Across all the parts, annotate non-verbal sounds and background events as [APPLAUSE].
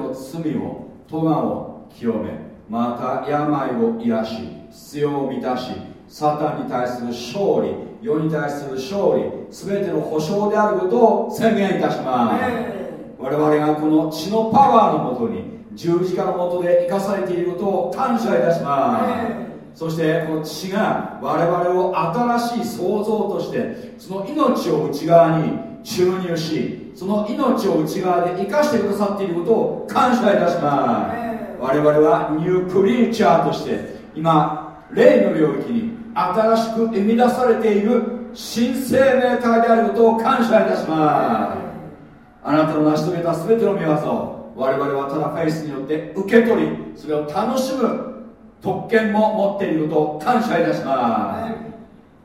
の罪を咎を清めまた病を癒し必要を満たしサタンに対する勝利世に対する勝利全ての保証であることを宣言いたします。我々がこの血のパワーのもとに十字架のもとで生かされていることを感謝いたします。そしてこの血が我々を新しい創造としてその命を内側に注入しその命を内側で生かしてくださっていることを感謝いたします。我々はニュークリーチャーとして今霊の領域に新しく生み出されている新生命体であることを感謝いたします。あなたの成し遂げた全ての御業を我々はただフェイスによって受け取りそれを楽しむ特権も持っていることを感謝いたします。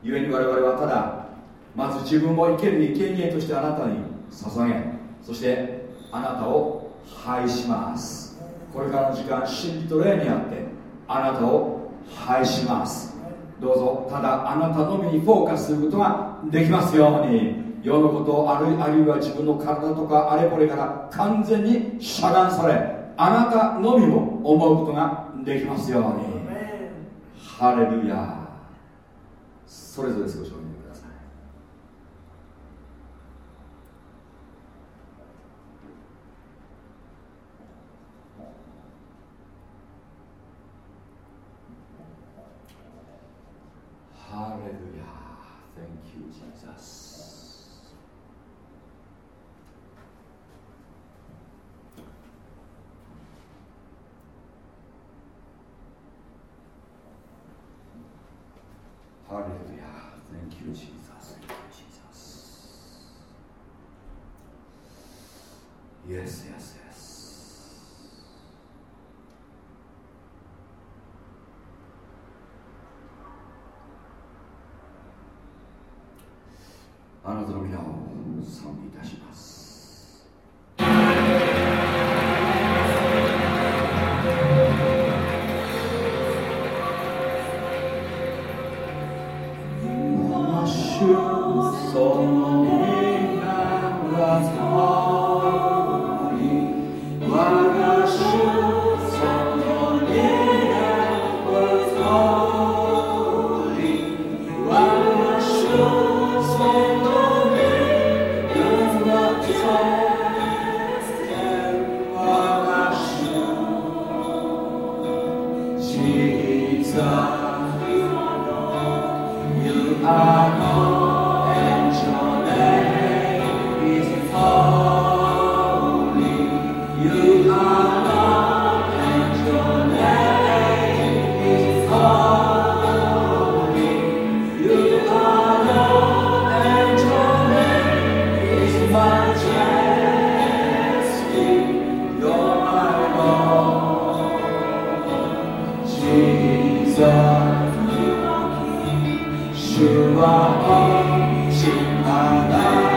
故に我々はただまず自分を生ける生贄としてあなたに捧げそしてあなたを拝します。これからの時間真理と霊にあってあなたを拝します。どうぞただあなたのみにフォーカスすることができますように。世のことあるいは自分の体とかあれこれから完全に遮断されあなたのみを思うことができますように。ハレルヤ。それぞれ少しお祈りくださいハレルヤ Thank you, Jesus. ハレルヤ Thank you, Jesus. Thank you, Jesus. Yes, yes, yes. あなたの皆を賛美いたします。主は恩知あな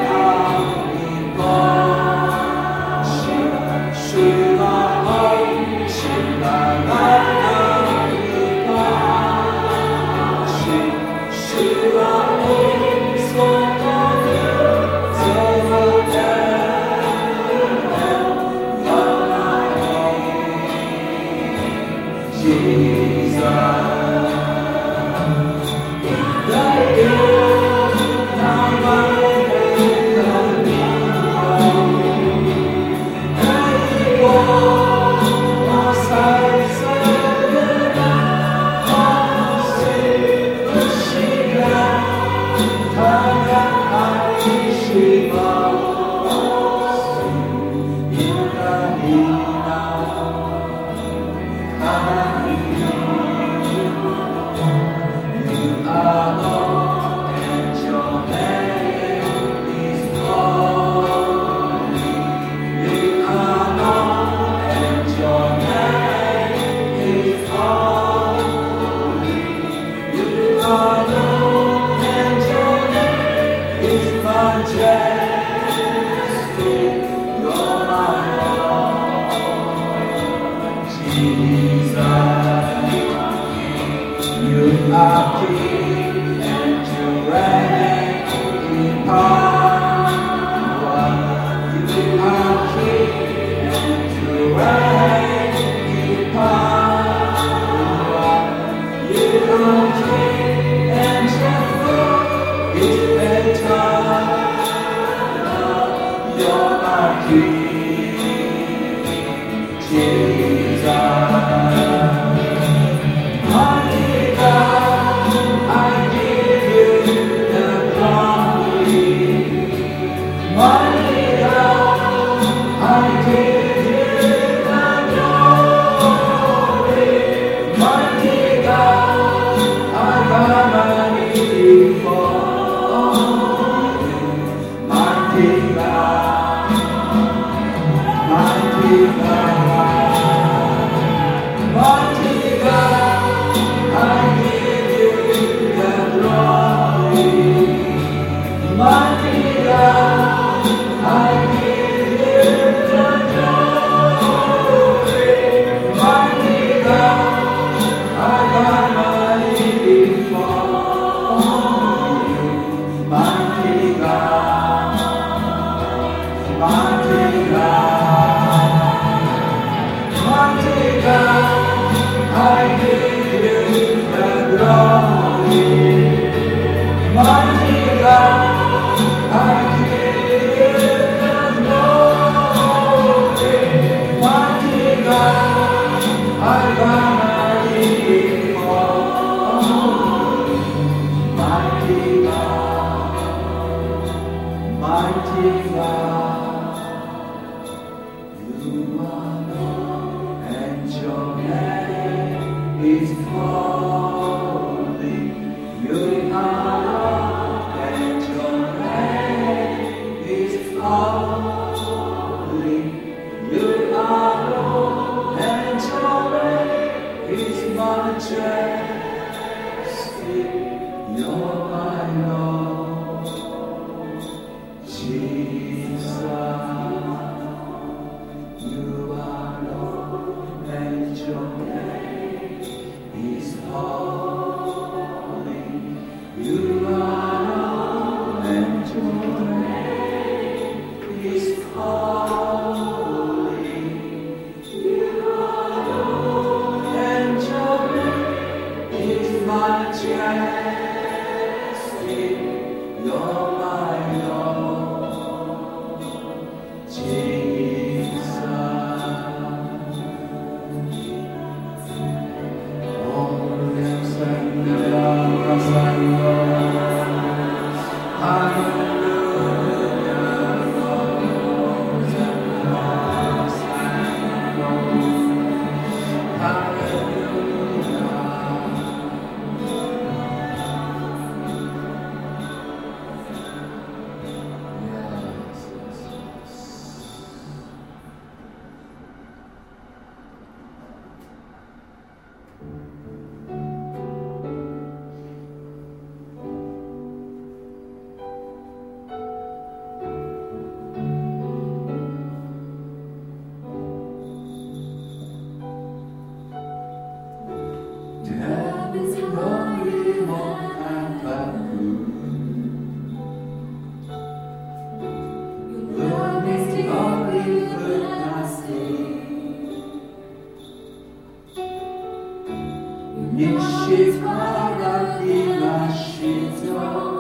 ищи в и наш.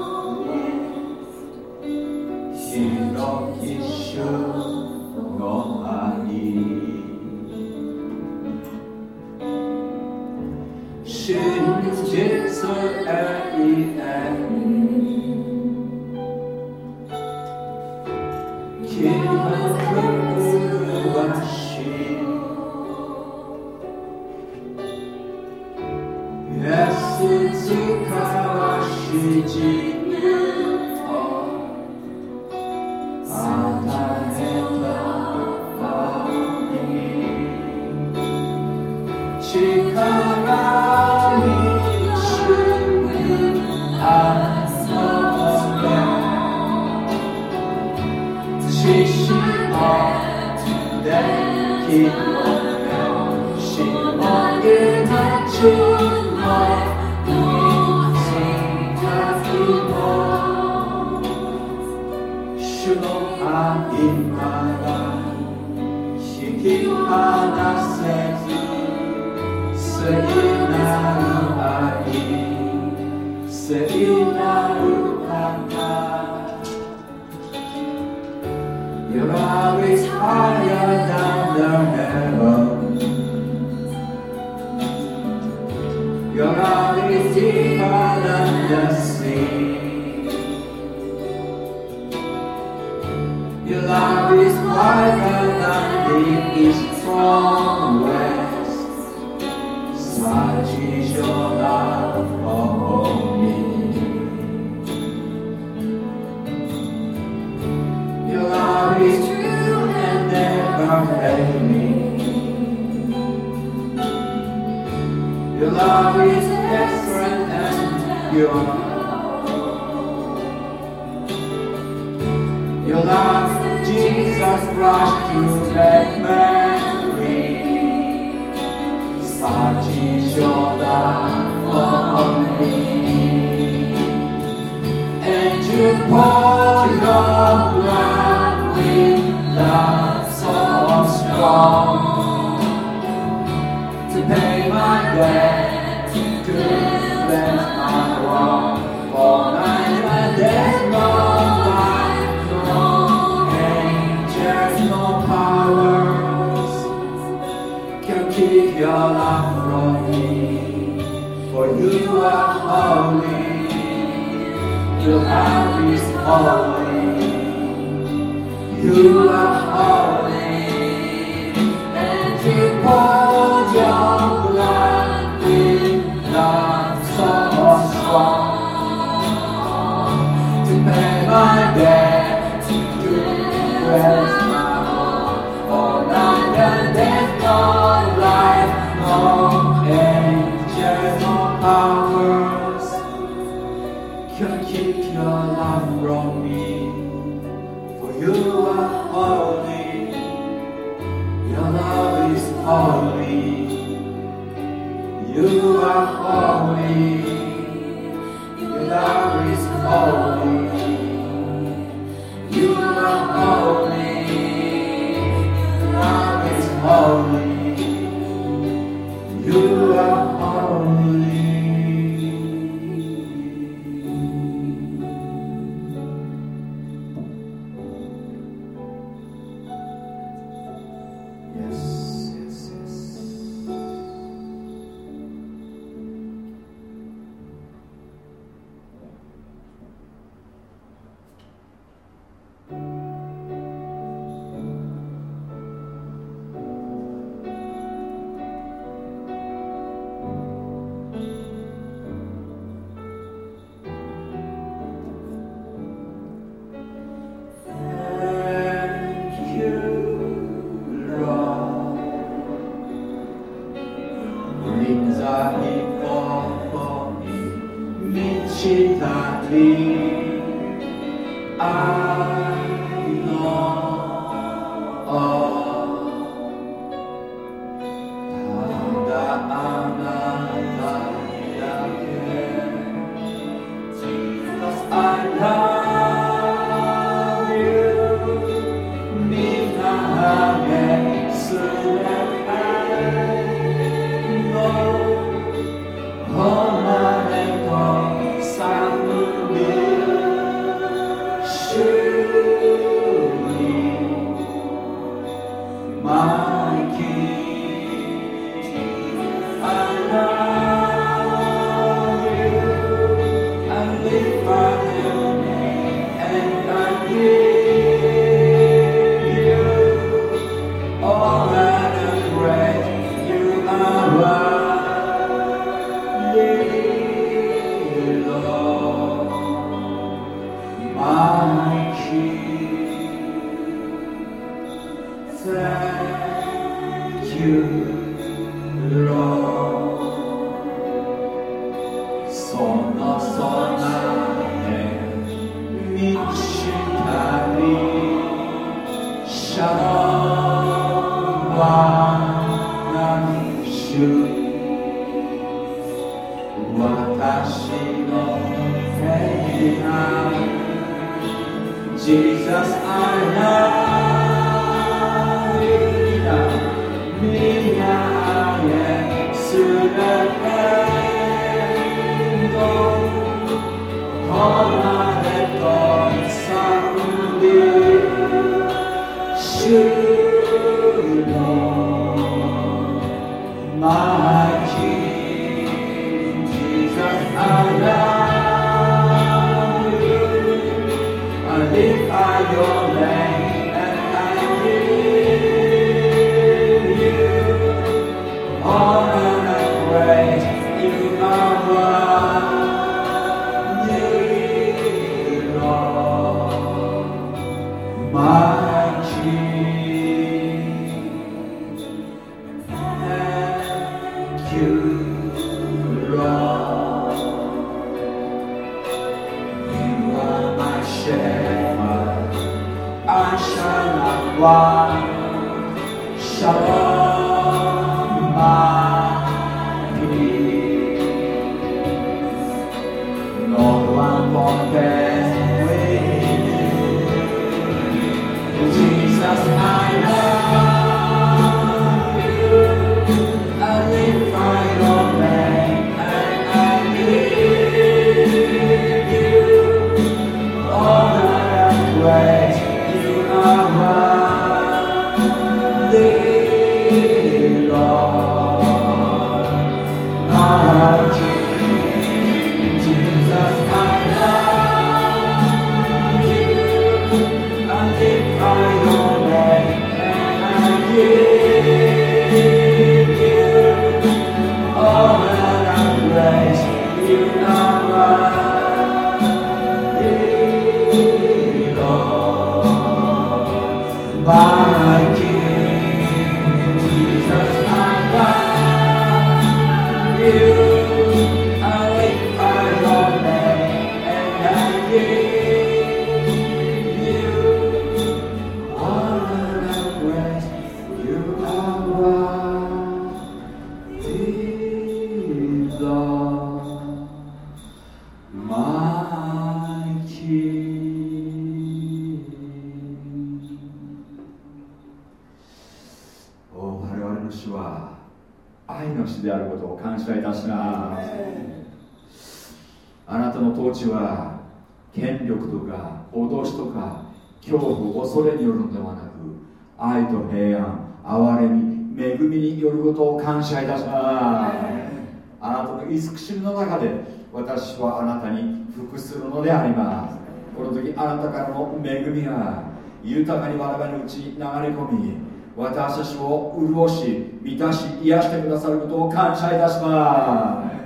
豊かに我々のうちに流れ込み私たちを潤し満たし癒してくださることを感謝いたします。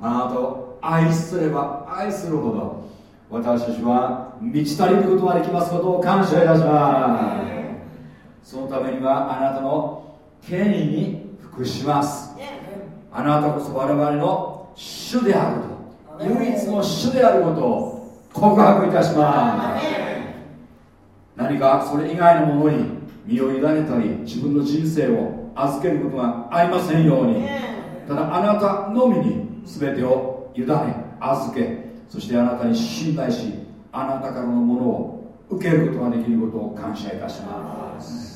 あなたを愛すれば愛するほど私たちは満ち足りることができますことを感謝いたします。そのためにはあなたの権威に服します。あなたこそ我々の主であると唯一の主であることを告白いたします。何かそれ以外のものに身を委ねたり自分の人生を預けることがありませんように。ただあなたのみに全てを委ね預けそしてあなたに信頼しあなたからのものを受けることができることを感謝いたします「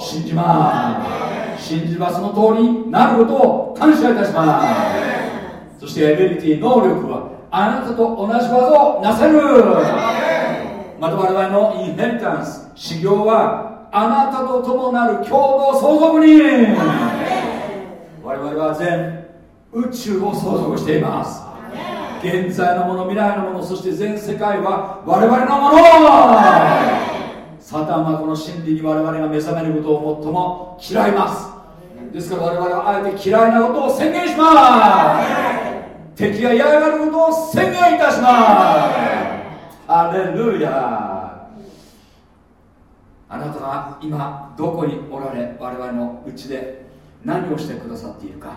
信じます。信じばその通りになることを感謝いたします。そしてエビリティ能力はあなたと同じ技をなせる。また我々のインヘリタンス修行はあなたと共なる共同相続に。我々は全宇宙を相続しています。現在のもの未来のものそして全世界は我々のもの。サタンはこの真理に我々が目覚めることを最も嫌います。ですから我々はあえて嫌いなことを宣言します。敵が嫌がることを宣言いたします。アレルヤあなたが今どこにおられ我々のうちで何をしてくださっているか。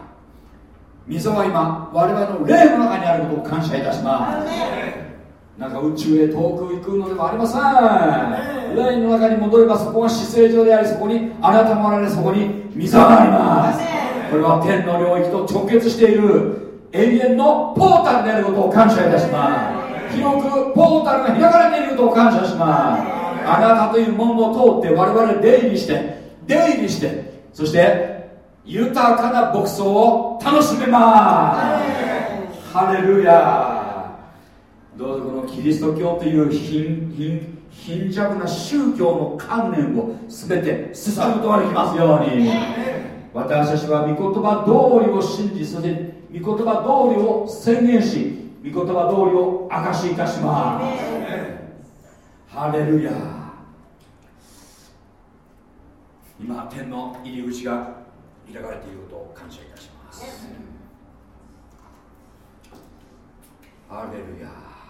溝は今我々の霊の中にあることを感謝いたします。なんか宇宙へ遠く行くのではありません。霊の中に戻ればそこが死聖所でありそこにあなたもあられそこに溝があります。これは天の領域と直結している永遠のポータルであることを感謝いたします。広くポータルが開かれていることを感謝します。あなたという門を通って我々出入りして出入りしてそして豊かな牧草を楽しめます。ハレルヤどうぞこのキリスト教という貧貧貧弱な宗教の観念を全て捨て去ることができますように。私たちは御言葉通りを信じそして御言葉通りを宣言し御言葉通りを証しいたします。ハレルヤ。今天の入り口が開かれていることを感謝いたします。アレルヤ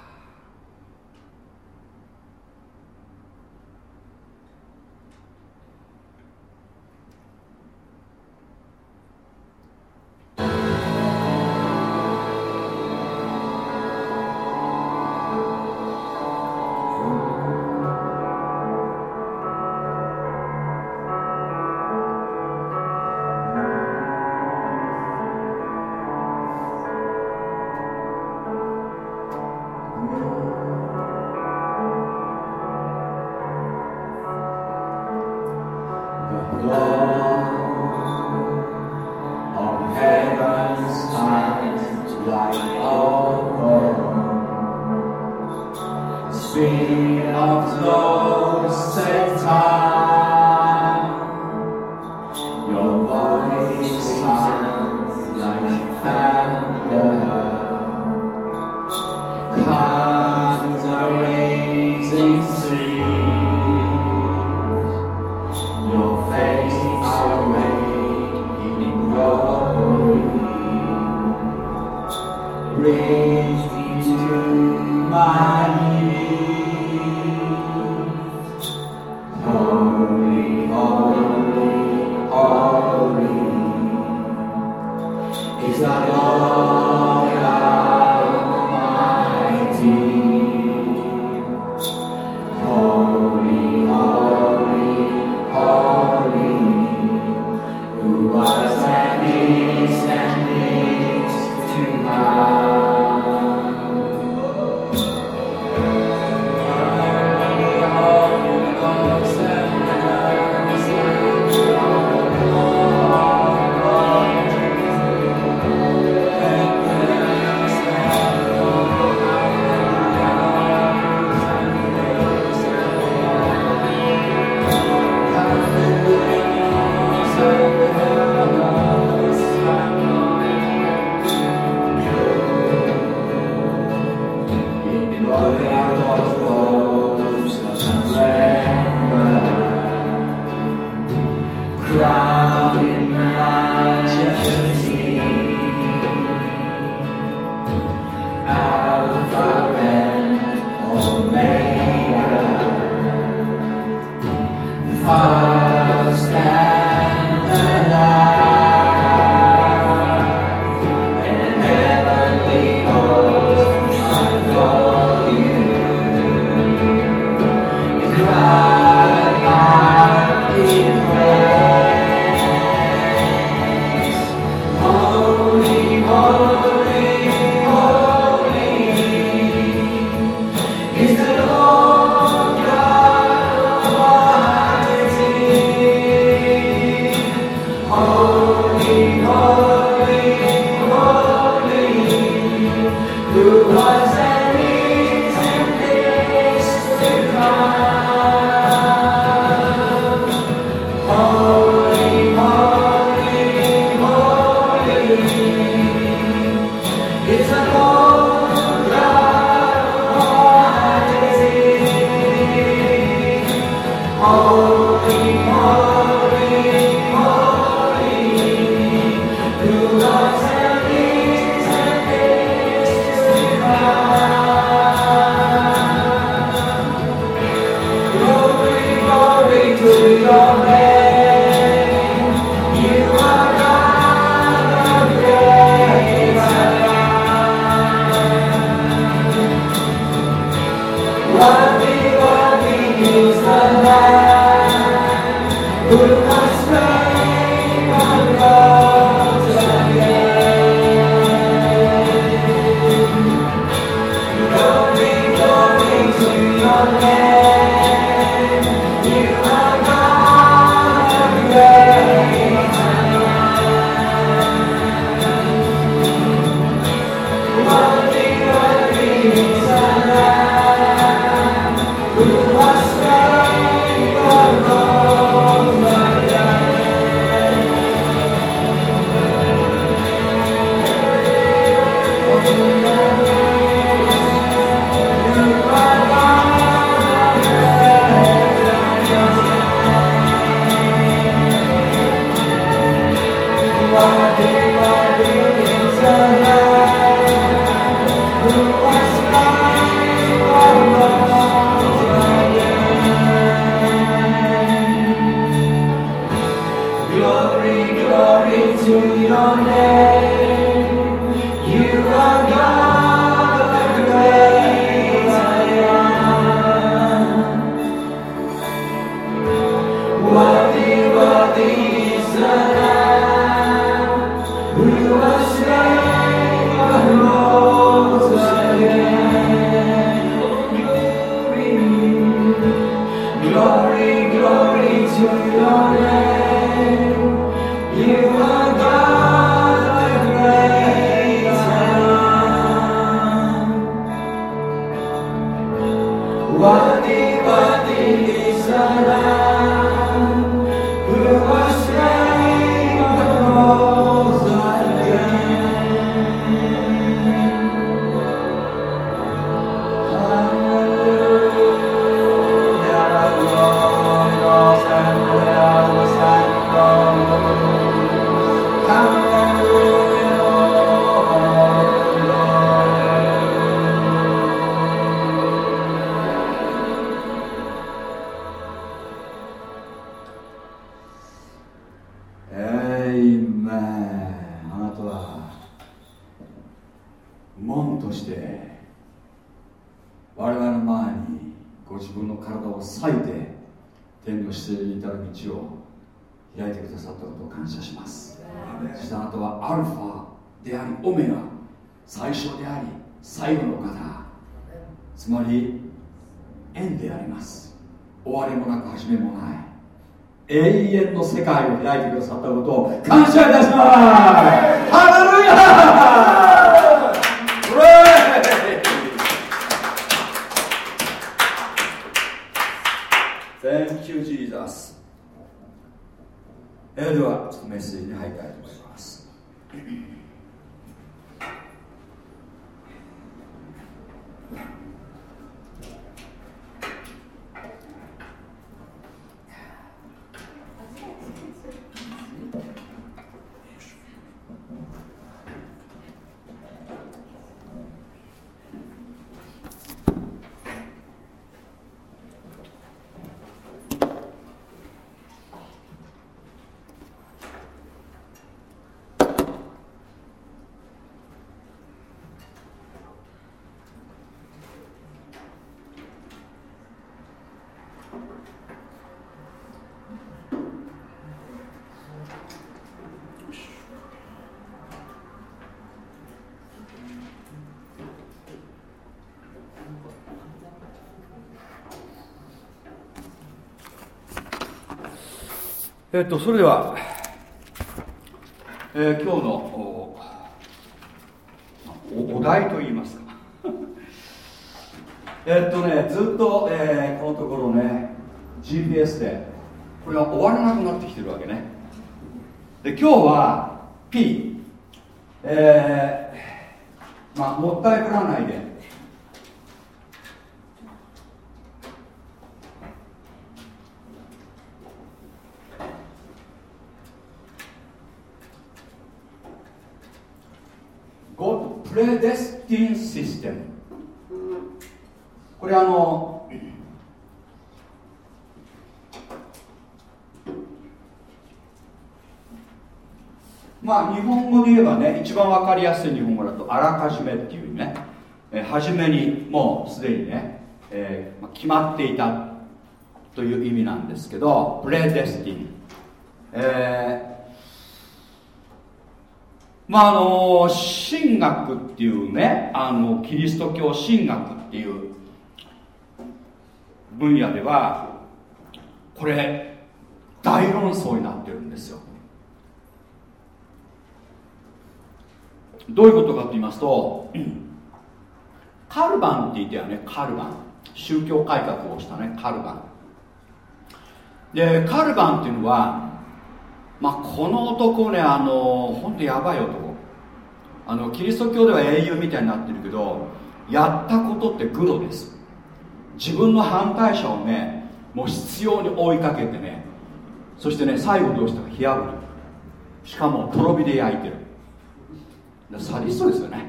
それでは、えー、今日のお題といいますかえっとねずっと、えー、このところね GPS でこれが終わらなくなってきてるわけねで今日は P えー、まあもったいぶらないで predestined system これあのまあ日本語で言えばね一番わかりやすい日本語だとあらかじめっていうね、えー、初めにもうすでにね、えーまあ、決まっていたという意味なんですけどプレデスティン、えーまああの神学っていうねあのキリスト教神学っていう分野ではこれ大論争になってるんですよ。どういうことかと言いますとカルバンって言ってはね。カルバン。宗教改革をしたね。カルバン。でカルバンっていうのはまあ、この男ねあの本当やばい男。あのキリスト教では英雄みたいになってるけどやったことってグロです。自分の反対者をねもう必要に追いかけてねそしてね最後どうしたか火あぶり。しかもとろ火で焼いてる。サディストですよね。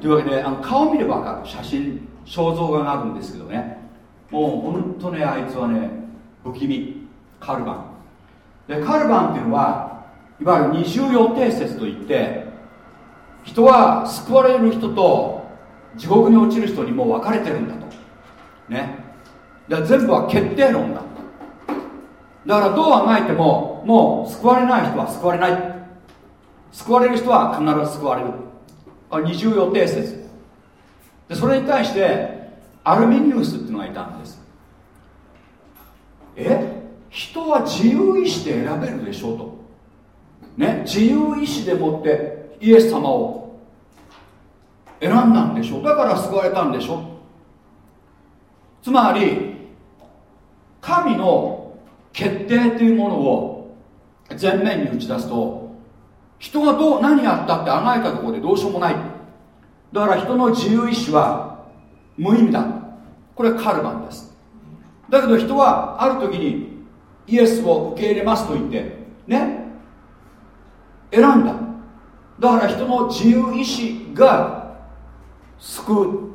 というわけであの顔見れば分かる。写真肖像画があるんですけどね。もう本当ねあいつはね不気味。カルバン。でカルバンっていうのはいわゆる二重予定説といって人は救われる人と地獄に落ちる人にもう分かれてるんだと。ね。で全部は決定論だ。だからどうあがいてももう救われない人は救われない。救われる人は必ず救われる。あ二重予定説。でそれに対してアルミニウスっていうのがいたんです。え？人は自由意志で選べるでしょうと。ね？自由意志でもってイエス様を選んだんでしょ。うだから救われたんでしょ。つまり神の決定というものを前面に打ち出すと人がどう何やったってあがいたところでどうしようもない。だから人の自由意志は無意味だ。これはカルバンです。だけど人はある時にイエスを受け入れますと言ってね選んだ。だから人の自由意志が救う。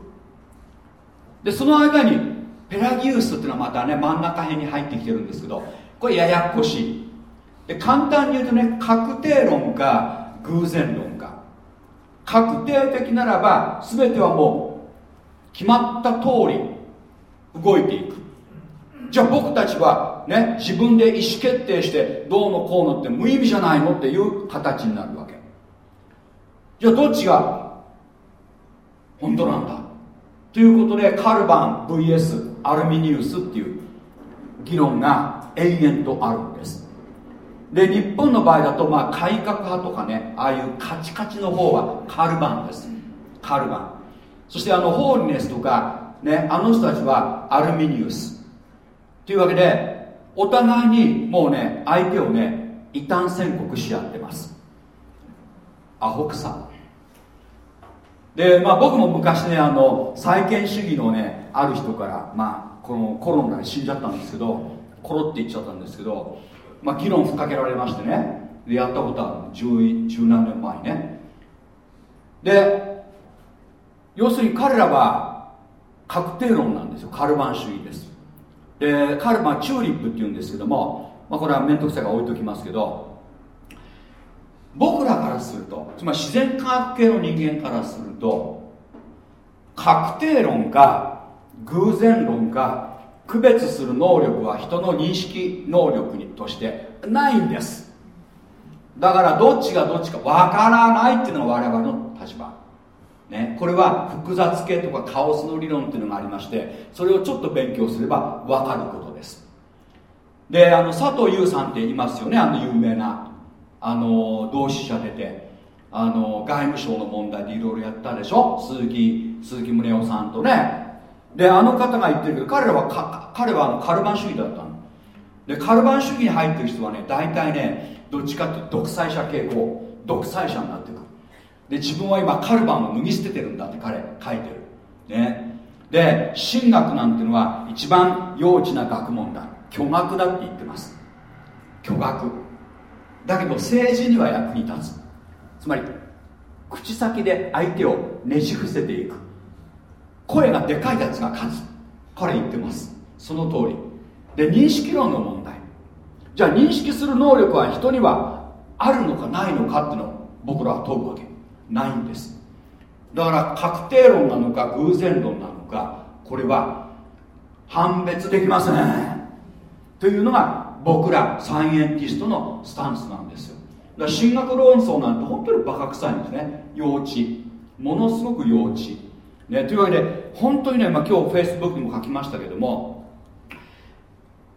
でその間にペラギウスっていうのはまたね真ん中辺に入ってきてるんですけどこれややこしい。で簡単に言うとね確定論か偶然論か。確定的ならば全てはもう決まった通り動いていく。じゃあ僕たちはね自分で意思決定してどうのこうのって無意味じゃないのっていう形になるわけ。じゃあどっちが本当なんだ？ということでカルバン VS アルミニウスっていう議論が延々とあるんです。で日本の場合だとまあ改革派とかねああいうカチカチの方はカルバンです。カルバン。そしてあのホーリネスとかねあの人たちはアルミニウス。というわけでお互いにもうね相手をね異端宣告し合ってます。アホくさでまあ僕も昔ねあの再建主義のねある人からまあこのコロナで死んじゃったんですけどコロって言っちゃったんですけどまあ議論ふっかけられましてね。でやったことある。十十何年前にね。で要するに彼らは確定論なんですよ。カルバン主義です。でカルバンチューリップっていうんですけども、まあ、これは面倒くさいから置いときますけど僕らからするとつまり自然科学系の人間からすると確定論か偶然論か区別する能力は人の認識能力にとしてないんです。だからどっちがどっちかわからないっていうのが我々の立場。ね、これは複雑系とかカオスの理論っていうのがありましてそれをちょっと勉強すれば分かることです。であの佐藤優さんっていますよねあの有名なあの同志社出てあの外務省の問題でいろいろやったでしょ？鈴木鈴木宗男さんとねであの方が言ってるけど彼らはか彼はあのカルバン主義だったの。でカルバン主義に入ってる人はね大体ねどっちかっていうと独裁者傾向独裁者になってくる。で自分は今カルバンを脱ぎ捨ててるんだって彼書いてる。ね。で神学なんていうのは一番幼稚な学問だ。巨学だって言ってます。巨学だけど政治には役に立つ。つまり口先で相手をねじ伏せていく。声がでかいやつが勝つ。彼言ってます。その通り。で認識論の問題。じゃあ認識する能力は人にはあるのかないのかっていうのを僕らは問うわけ。ないんです。だから確定論なのか偶然論なのかこれは判別できません。というのが僕らサイエンティストのスタンスなんですよ。だから進学論争なんて本当にバカ臭いんですね。幼稚。ものすごく幼稚。ね、というわけで本当にね、まあ、今日フェイスブックにも書きましたけども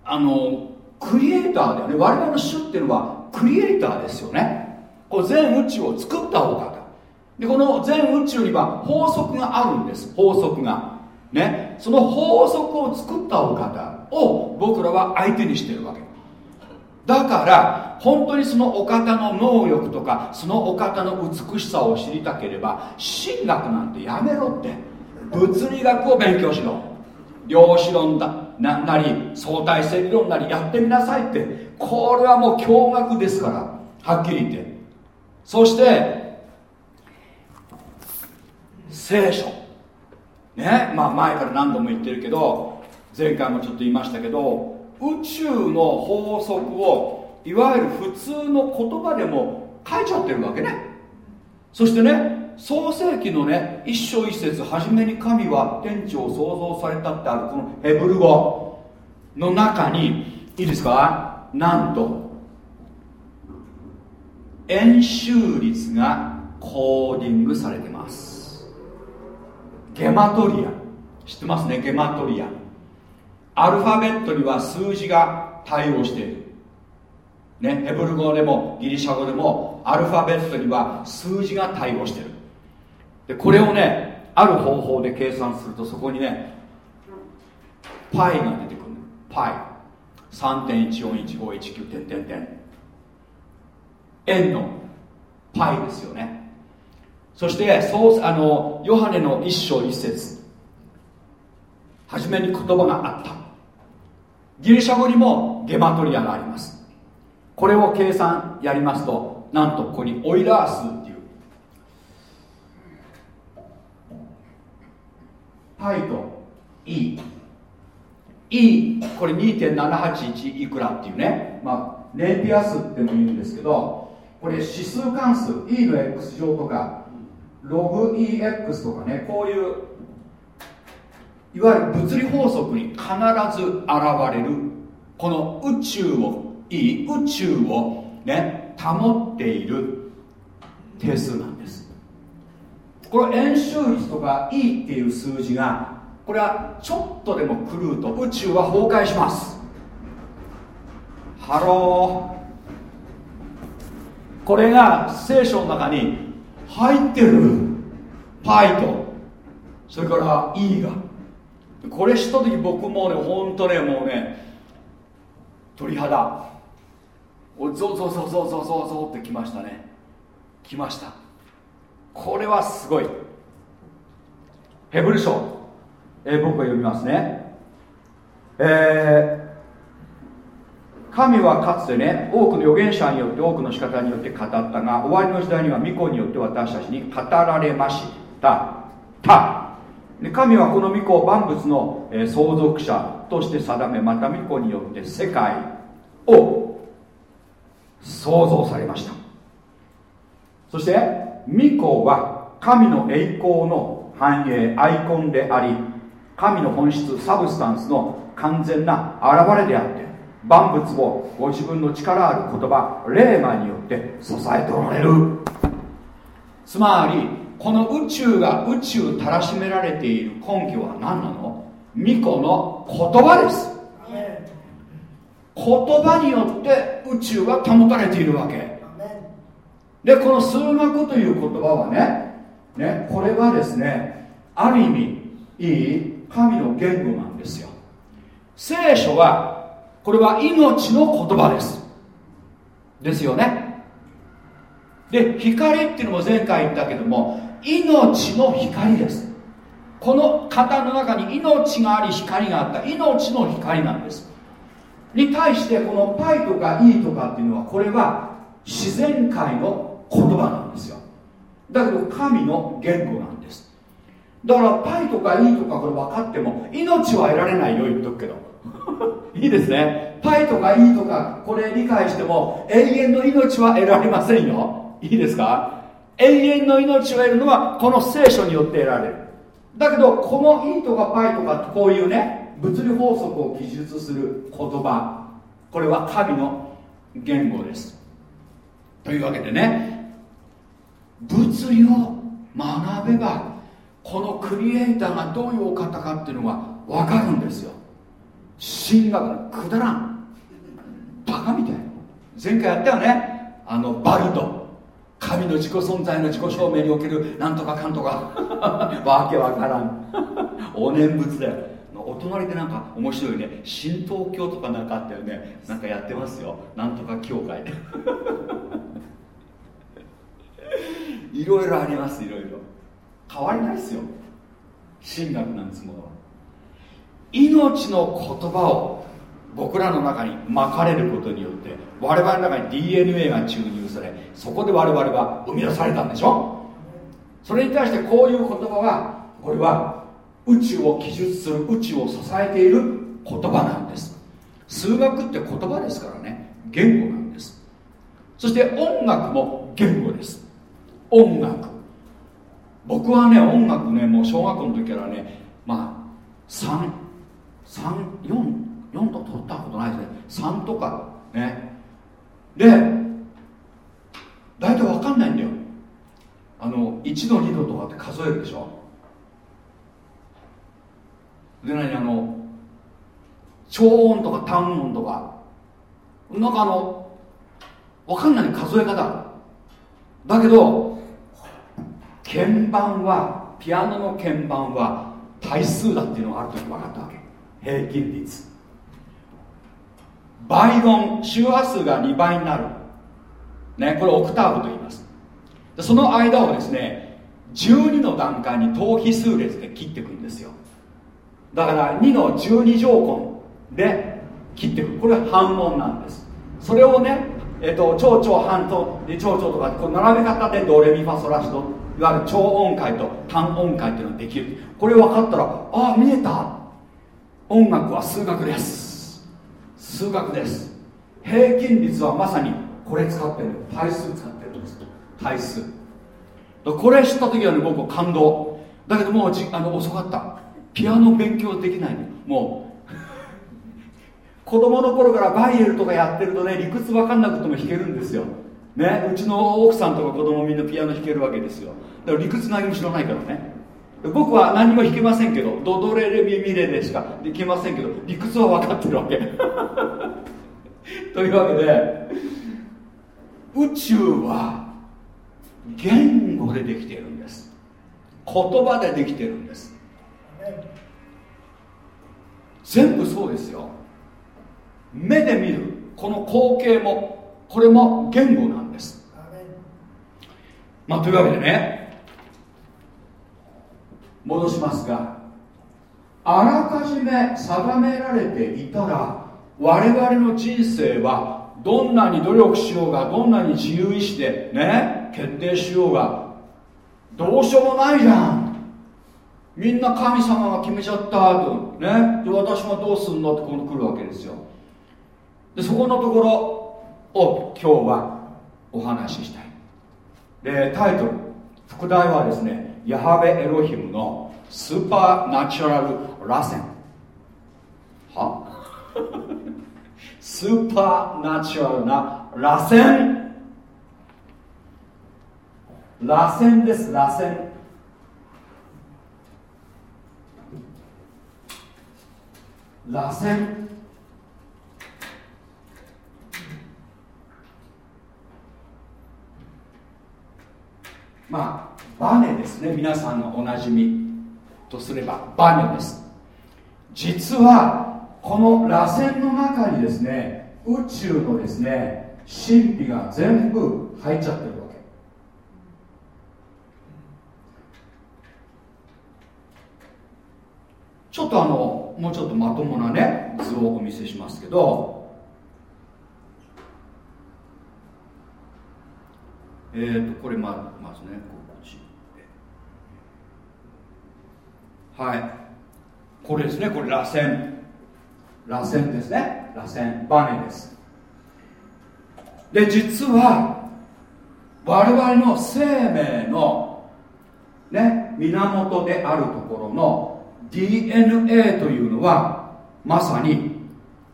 あのクリエイターだよね。我々の主っていうのはクリエイターですよね。こう全宇宙を作ったお方でこの全宇宙には法則があるんです。法則が。ね。その法則を作ったお方を僕らは相手にしてるわけ。だから本当にそのお方の能力とかそのお方の美しさを知りたければ神学なんてやめろって。物理学を勉強しろ。量子論だ。ななり相対性理論なりやってみなさいって。これはもう驚愕ですから。はっきり言って。そして聖書。ね。まあ前から何度も言ってるけど前回もちょっと言いましたけど宇宙の法則をいわゆる普通の言葉でも書いちゃってるわけね。そしてね創世紀のね一章一節初めに神は天地を創造されたってあるこのヘブル語の中にいいですか？なんと円周率がコーディングされてます。ゲマトリア。知ってますね？ゲマトリア。アルファベットには数字が対応している。ねヘブル語でもギリシャ語でもアルファベットには数字が対応してる。でこれをねある方法で計算するとそこにねパイが出てくるパイ。3.141519点点点円のパイですよね。そしてそうあのヨハネの一章一節。初めに言葉があった。ギリシャ語にもゲマトリアがあります。これを計算やりますとなんとここにオイラー数っていうパイと E E これ2.781いくらっていうね。まあネイピア数っても言うんですけどこれ指数関数 E の X 乗とかlog EX とかねこういういわゆる物理法則に必ず現れるこの宇宙をいい宇宙をね保っている定数なんです。この円周率とか E っていう数字がこれはちょっとでも狂うと宇宙は崩壊します。 Hello。これが聖書の中に入ってる。パイと。それから E が。これ知った時僕もね本当ねもうね鳥肌。おゾゾゾゾゾゾゾってきましたね。来ました。これはすごい。ヘブル書、えー、僕が読みますね。えー、神はかつてね多くの預言者によって多くの仕方によって語ったが終わりの時代には御子によって私たちに語られました。た。で神はこの御子を万物の、え、相続者として定めまた御子によって世界を創造されました。そして御子は神の栄光の繁栄アイコンであり神の本質サブスタンスの完全な現れであって万物をご自分の力ある言葉霊魔によって支えておられる。つまりこの宇宙が宇宙たらしめられている根拠は何なの？巫女の言葉です。言葉によって宇宙が保たれているわけ。でこの数学という言葉はねねこれはですねある意味いい神の言語なんですよ。聖書はこれは命の言葉です。ですよね。で光っていうのも前回言ったけども命の光です。この方の中に命があり光があった。命の光なんです。に対してこのパイとかイとかっていうのはこれは自然界の言葉なんですよ。だけど神の言語なんです。だからパイとかイとかこれ分かっても命は得られないよ言っとくけど。[LAUGHS] いいですね。パイとかイとかこれ理解しても永遠の命は得られませんよ。いいですか？永遠の命を得るのはこの聖書によって得られる。だけどこのイとかパイとかこういうね物理法則を記述する言葉。これは神の言語です。というわけでね物理を学べばこのクリエイターがどういうお方かっていうのが分かるんですよ。神学のくだらん。バカみたい。前回やったよね。あのバルト。神の自己存在の自己証明におけるなんとかかんとか。[LAUGHS] わけわからん。お念仏だよ。お隣でなんか面白いね。神道教とかなんかあったよね。なんかやってますよ。なんとか教会。で [LAUGHS] いろいろありますいろいろ。変わりないですよ。神学なんですものは。命の言葉を僕らの中に巻かれることによって我々の中に DNA が注入されそこで我々は生み出されたんでしょ？それに対してこういう言葉はこれは宇宙を記述する宇宙を支えている言葉なんです。数学って言葉ですからね言語なんです。そして音楽も言語です。音楽。僕はね音楽ねもう小学校の時からねまあ3 3 4 4と取ったことないですね。3とかね。で大体分かんないんだよ。あの1度2度とかって数えるでしょ。で何あの超音とか単音とか。なんかあの分かんない数え方。だけど鍵盤はピアノの鍵盤は対数だっていうのがある時分かったわけ。平均率。倍音周波数が2倍になる。ねこれオクターブと言います。その間をですね12の段階に等比数列で切っていくんですよ。だから2の12乗根で切っていく。これは半音なんです。それをねえっと、長々半と長々とかこう並べ方でドレミファソラシドいわゆる超音階と単音階っていうのができる。これ分かったらああ見えた。音楽は数学です。数学です。平均率はまさにこれ使ってる。対数使ってるんです。対数。これ知った時はね僕感動。だけどもうあの遅かった。ピアノ勉強できないもう。[LAUGHS] 子供の頃からバイエルとかやってるとね理屈分かんなくても弾けるんですよ。ねうちの奥さんとか子供みんなピアノ弾けるわけですよ。だから理屈何も知らないからね。僕は何も弾けませんけどドドレレミミレでしかできませんけど理屈は分かってるわけ。[LAUGHS] というわけで宇宙は言語でできているんです。言葉でできているんです。全部そうですよ。目で見るこの光景もこれも言語なんです。まあというわけでね戻しますがあらかじめ定められていたら我々の人生はどんなに努力しようがどんなに自由意志でね決定しようがどうしようもないじゃん。みんな神様が決めちゃったとねで私もどうすんのってこの来るわけですよ。でそこのところを今日はお話ししたい。でタイトル副題はですねヤハベエロヒムのスーパーナチュラル螺旋はスーパーナチュラルな螺旋螺旋です螺旋螺旋まあバネですね。皆さんのおなじみとすればバネです。実はこの螺旋の中にですね宇宙のですね神秘が全部入っちゃってるわけ。ちょっとあのもうちょっとまともなね図をお見せしますけどえっ、ー、とこれままずねこっちはい。これですね。これ螺旋。螺旋ですね。螺旋バネです。で実は我々の生命のね源であるところの DNA というのはまさに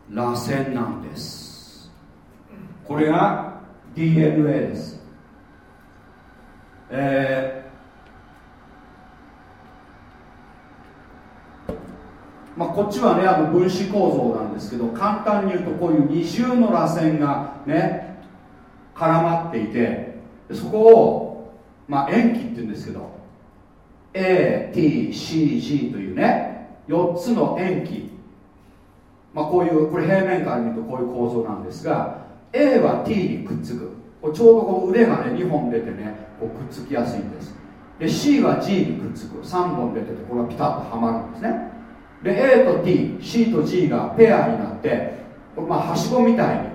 螺旋なんです。これが DNA です。えー、まあ、こっちはねあの分子構造なんですけど簡単に言うとこういう二重の螺旋がね絡まっていてそこを、まあ、塩基って言うんですけど ATCG というね4つの塩基。まあこういうこれ平面から見るとこういう構造なんですが A は T にくっつく。こちょうどこの腕がね2本出てねこうくっつきやすいんです。で C は G にくっつく。3本出ててこれがピタッとはまるんですね。で A と TC と G がペアになってまあはしごみたいに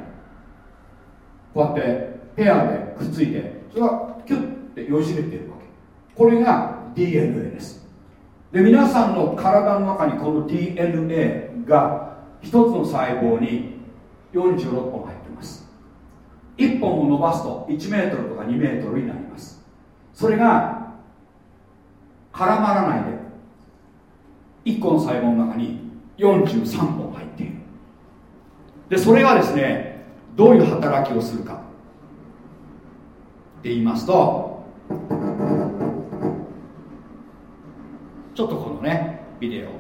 こうやってペアでくっついてそれがキュッてよじれてるわけ。これが DNA です。で皆さんの体の中にこの DNA が一つの細胞に46本入ってます。1本を伸ばすと1メートルとか2メートルになります。それが絡まらないで1個の細胞の中に43本入っているでそれがですねどういう働きをするかって言いますとちょっとこのねビデオ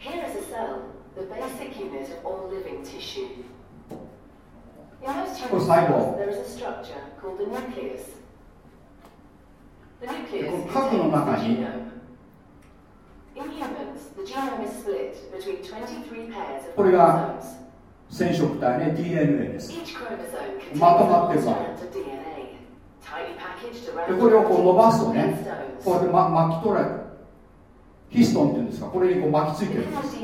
Here is a cell, the basic unit of all living tissue. In most human cells, there is a structure called the nucleus. 核の中にこれが染色体ね DNA です。まとまってさでこれをこう伸ばすとねこうやって、ま、巻き取られるヒストンっていうんですか？これにこう巻きついてるんです。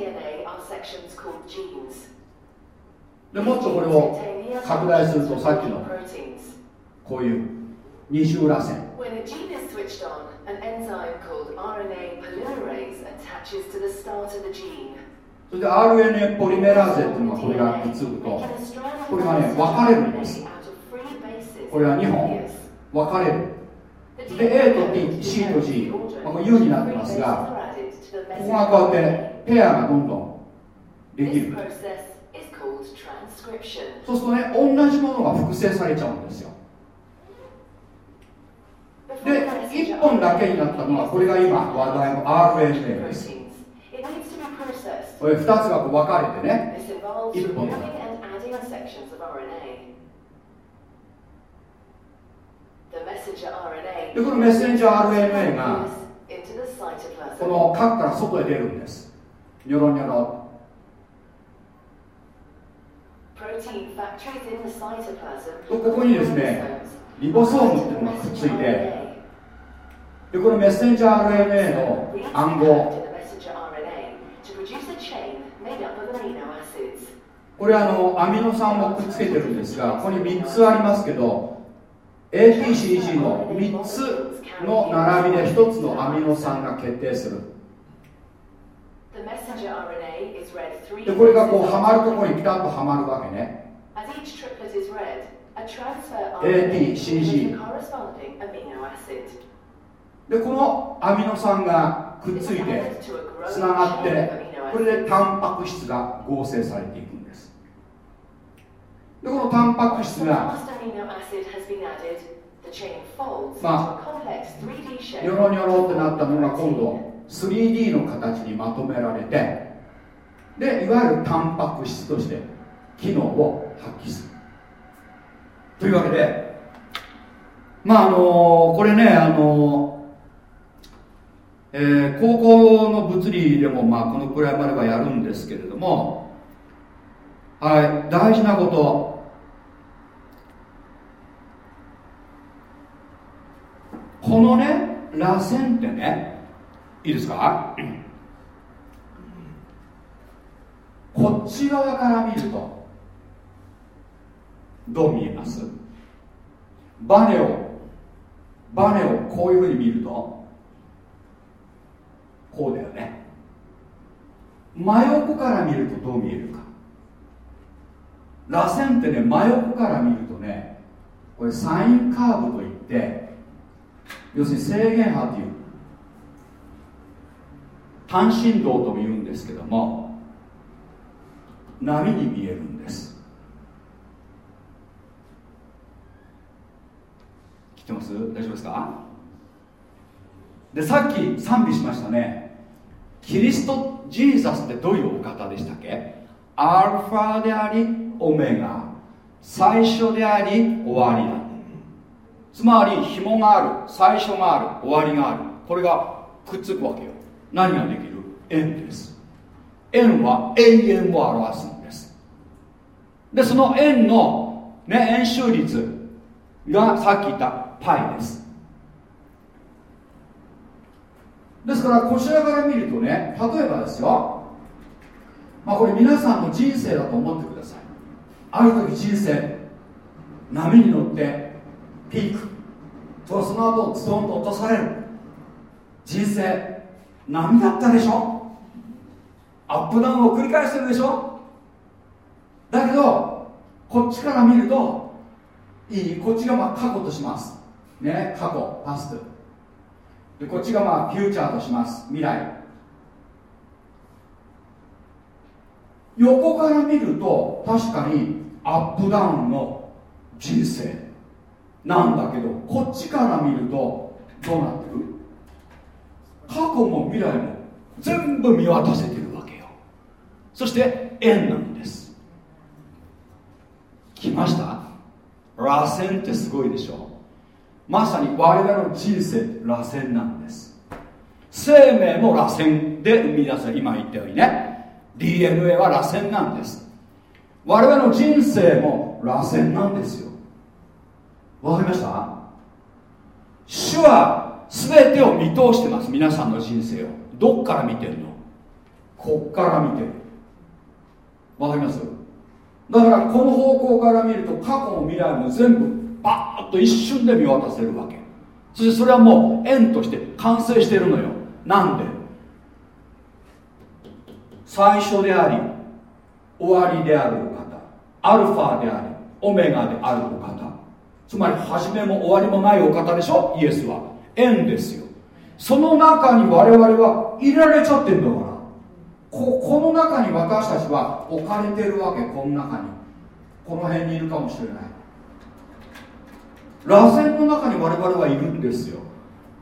でもっとこれを拡大するとさっきのこういう二重ら。そして RNA ポリメラーゼというのがこれがくっとこれがね分かれるんです。これは2本。分かれる。そ A と B、C と G まあ U になってますがここがこうやってペアがどんどんできる。そうするとね同じものが複製されちゃうんですよ。で、1本だけになったのは、これが今話題の RNA です。これ2つが分かれてね、1本だ。で、このメッセンジャー RNA が、この核から外へ出るんです。ニョロニョロ。ここにですね、リボソームっていうのがくっついて、でこのメッセンジャー RNA の暗号。これあのアミノ酸もくっつけてるんですがここに3つありますけど ATCG の3つの並びで1つのアミノ酸が決定する。でこれがこうはまるところにピタッとはまるわけね。As でこのアミノ酸がくっついてつながってこれで.タンパク質が合成されていくんですでこのタンパク質がま a complex 3D shape. ニョロニョロってなったのが今度 3D の形にまとめられてでいわゆるタンパク質として機能を発揮するというわけでまああのこれねあのえー高校の物理でもまあこのくらいまではやるんですけれどもはい大事なこと。このね螺旋ってねいいですか？こっち側から見るとどう見えます？バネをバネをこういうふうに見るとこうだよね。真横から見るとどう見えるか。螺旋ってね真横から見るとねこれサインカーブといって要するに制限波という単振動とも言うんですけども波に見えるんです。聞いてます？大丈夫ですか？でさっき賛美しましたね。キリストジーザスってどういうお方でしたっけ？アルファでありオメガ。最初であり終わりだ。つまり紐がある最初がある終わりがある。これがくっつくわけよ。何ができる？円です。円は永遠を表すんです。でその円の、ね、円周率がさっき言ったパイです。ですからこちらから見るとね例えばですよ。まあこれ皆さんの人生だと思ってください。ある時人生波に乗ってピーク。とその後ズドンと落とされる。人生波だったでしょ。アップダウンを繰り返してるでしょ。だけどこっちから見るといいこっちがまあ過去とします。ね過去パストでこっちがまあフューチャーとします。未来。横から見ると確かにアップダウンの人生。なんだけどこっちから見るとどうなってる？過去も未来も全部見渡せてるわけよ。そして縁なんです。来ました？螺旋ってすごいでしょ？まさに我々の人生螺旋なんです。生命も螺旋で生み出す。今言ったようにね。DNA は螺旋なんです。我々の人生も螺旋なんですよ。わかりました？主は全てを見通してます。皆さんの人生を。どっから見てるの？こっから見てる。わかります？だからこの方向から見ると過去も未来も全部バーッと一瞬で見渡せるわけ。そしてそれはもう円として完成してるのよ。なんで？最初であり終わりであるお方。アルファでありオメガであるお方。つまり始めも終わりもないお方でしょ？イエスは。円ですよ。その中に我々はいられちゃってんだから。ここの中に私たちは置かれてるわけ。この中に。この辺にいるかもしれない。螺旋の中に我々はいるんですよ。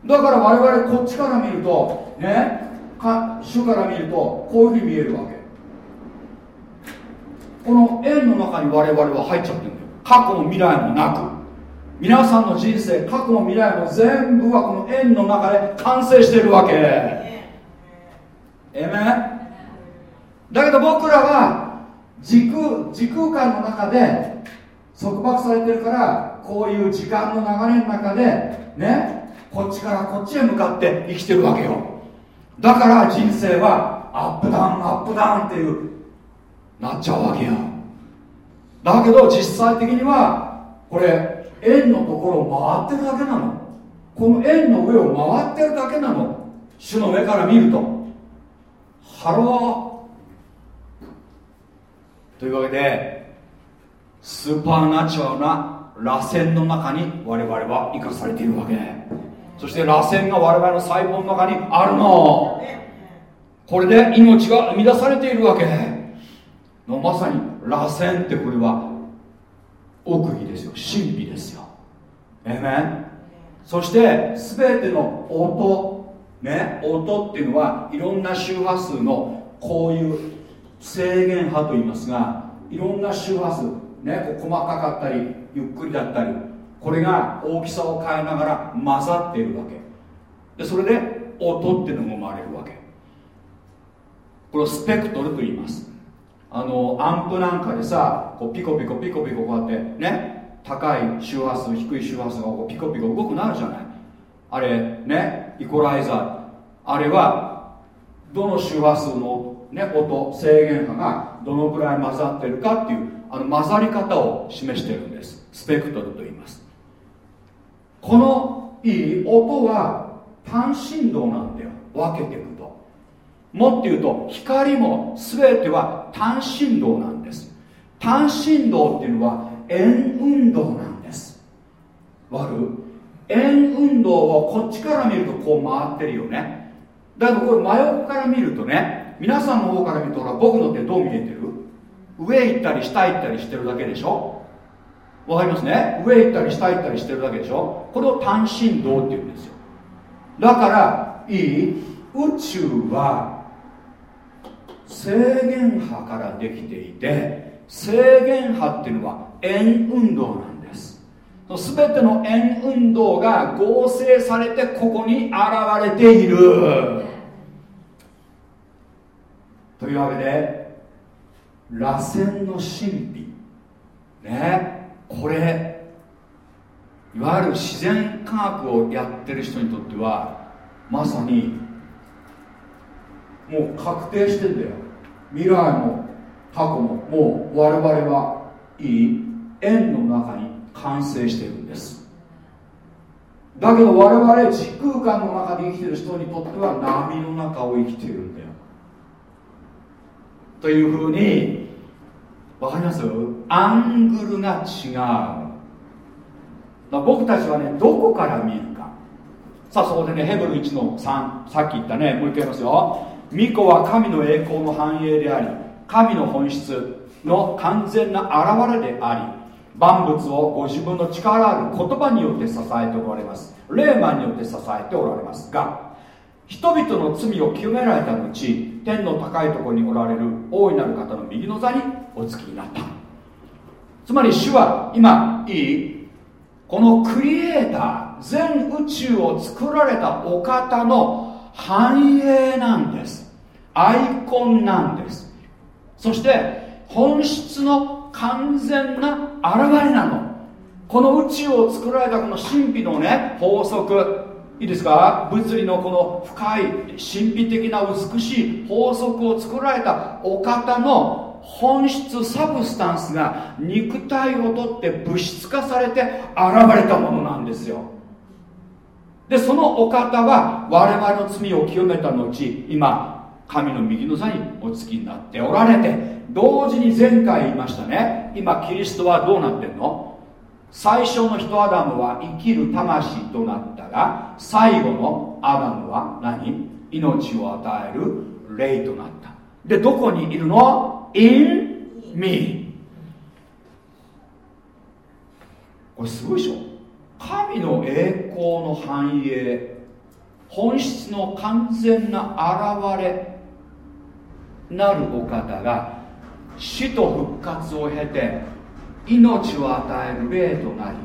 だから我々こっちから見るとねか主から見るとこういうふうに見えるわけ。この円の中に我々は入っちゃってるんだよ。過去も未来もなく。皆さんの人生過去も未来も全部はこの円の中で完成してるわけ。えめだけど僕らは時空時空間の中で束縛されてるからこういう時間の流れの中でねこっちからこっちへ向かって生きてるわけよ。だから人生はアップダウンアップダウンっていうなっちゃうわけよ。だけど実際的にはこれ円のところを回ってるだけなの。この円の上を回ってるだけなの。主の上から見ると。 Hello。というわけでスーパーナチュラルな螺旋の中に我々は生かされているわけ。そして螺旋が我々の細胞の中にあるの。これで命が生み出されているわけ。のまさに螺旋ってこれは奥義ですよ。神秘ですよ。えめんそして全ての音ね音っていうのはいろんな周波数のこういう制限波と言いますがいろんな周波数ね細かかったりゆっくりだったりこれが大きさを変えながら混ざっているわけ。でそれで音っていうのも生まれるわけ。これをスペクトルと言います。あのアンプなんかでさこうピコピコピコピコこうやってね高い周波数低い周波数がこうピコピコ動くなるじゃない。あれねイコライザー。あれはどの周波数の、ね、音制限波がどのくらい混ざってるかっていうあの混ざり方を示してるんです。スペクトルと言います。このいい音は単振動なんだよ。分けていくと。もっと言うと光も全ては単振動なんです。単振動っていうのは円運動なんです。わかる円運動をこっちから見るとこう回ってるよね。だけどこれ真横から見るとね皆さんの方から見るとほら僕の手どう見えてる？上行ったり下行ったりしてるだけでしょ？わかりますね？上行ったり下行ったりしてるだけでしょ？これを単振動って言うんですよ。だからいい宇宙は制限波からできていて制限波っていうのは円運動なんです。全ての円運動が合成されてここに現れている。というわけで螺旋の神秘。ね。これいわゆる自然科学をやってる人にとってはまさにもう確定してんだよ。未来も過去ももう我々はいい。円の中に完成してるんです。だけど我々時空間の中で生きてる人にとっては波の中を生きてるんだよ。というふうにわかります？アングルが違う。僕たちはねどこから見るか。さあそこでねヘブル1の3さっき言ったねもう一回言いますよ。巫女は神の栄光の繁栄であり神の本質の完全な現れであり万物をご自分の力ある言葉によって支えておられます。霊魔によって支えておられます。が人々の罪を清められた後天の高いところにおられる大いなる方の右の座にお付きになった。つまり主は今いいこのクリエイター全宇宙を作られたお方の繁栄なんです。アイコンなんです。そして本質の完全な現れなの。この宇宙を作られたこの神秘のね法則。いいですか？物理のこの深い神秘的な美しい法則を作られたお方の本質サブスタンスが肉体をとって物質化されて現れたものなんですよ。でそのお方は我々の罪を清めた後今神の右の座にお付きになっておられて同時に前回言いましたね。今キリストはどうなってんの？最初の人アダムは生きる魂となったが最後のアダムは何？命を与える霊となった。でどこにいるの？?in me. これすごいでしょ？神の栄光の繁栄本質の完全な現れなるお方が死と復活を経て命を与える霊となり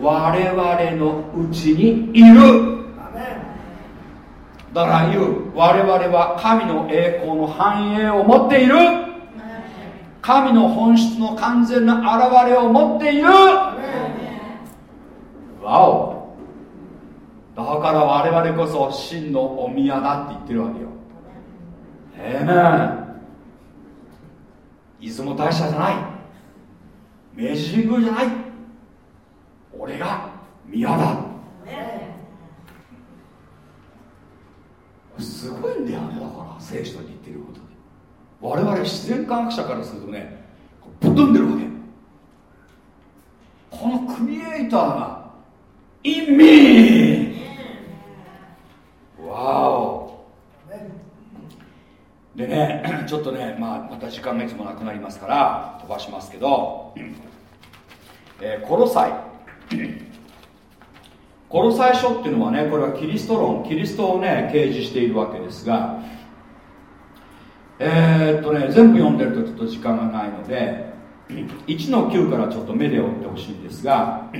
我々のうちにいる。だから言う我々は神の栄光の繁栄を持っている神の本質の完全な現れを持っている。わおだから我々こそ真のお宮だって言ってるわけよ。ええね出雲大社じゃない。明治神宮じゃない。俺が宮だ、すごいんだよねだから聖書に言ってる我々自然科学者からするとねぶっ飛んでるわけ。このクリエイターが「インミー」わお。でねちょっとね、まあ、また時間がいつもなくなりますから飛ばしますけど、えー、コロサイ。コロサイ書っていうのはねこれはキリスト論キリストをね掲示しているわけですがえー、っとね全部読んでるとちょっと時間がないので1の9からちょっと目で追ってほしいんですが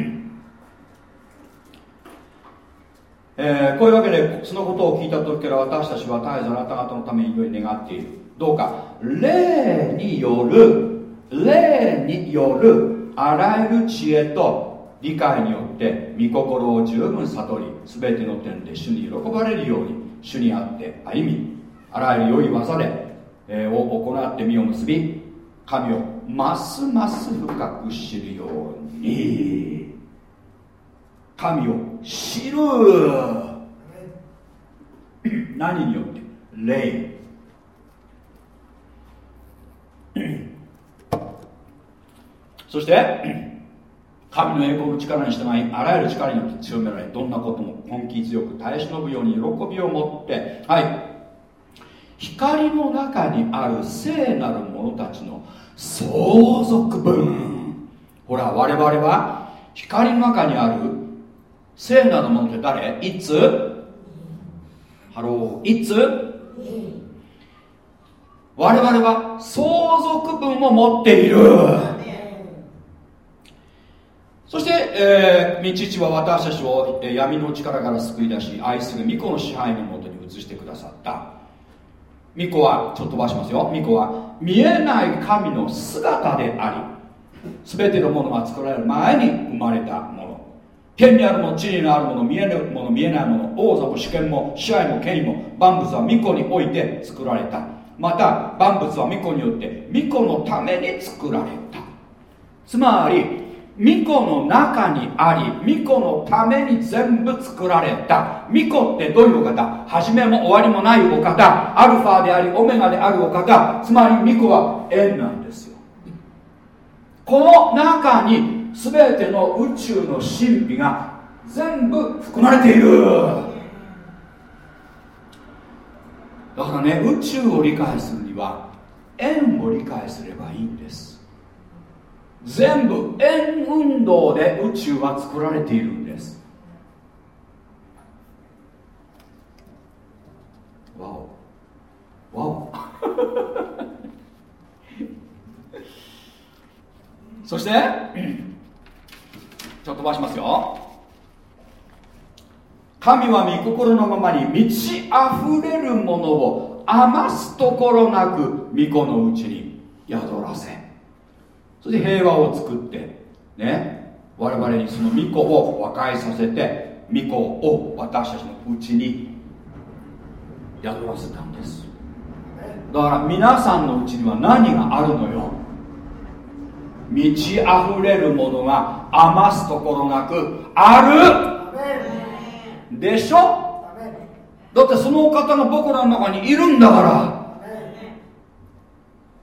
えー、こういうわけでそのことを聞いた時から私たちは絶えずあなた方のために祈り願っている。どうか。霊による霊によるあらゆる知恵と理解によって御心を十分悟り全ての点で主に喜ばれるように主にあって歩みあらゆる良い技で、を行って身を結び神をますます深く知るように。神を知る。何によって？霊。そして神の栄光の力に従いあらゆる力によって強められどんなことも根気強く耐え忍ぶように喜びを持ってはい光の中にある聖なる者たちの相続分。ほら我々は光の中にある聖なるものって誰？いつ？ハローいつ？我々は相続分を持っている。そして、えー、御父は私たちを、闇の力から救い出し愛する御子の支配のもとに移してくださった。巫女はちょっと飛ばしますよ。巫女は見えない神の姿であり全てのものが作られる前に生まれたもの。天にあるもの地にあるもの見えるもの見えないもの王座も主権も支配も権威も万物は巫女において作られた。また万物は巫女によって巫女のために作られた。つまり巫女の中にあり巫女のために全部作られた。巫女ってどういうお方？始めも終わりもないお方。アルファでありオメガであるお方。つまり巫女は縁なんですよ。この中に全ての宇宙の神秘が全部含まれている。だからね宇宙を理解するには円を理解すればいいんです。全部円運動で宇宙は作られているんです。わお。わお。[LAUGHS] そしてちょっと飛ばしますよ。神は御心のままに満ち溢れるものを余すところなく御子のうちに宿らせ。そして平和を作ってね我々にその御子を和解させて御子を私たちのうちに宿らせたんです。だから皆さんのうちには何があるのよ。満ち溢れるものが余すところなくある。でしょ？だってそのお方が僕らの中にいるんだから。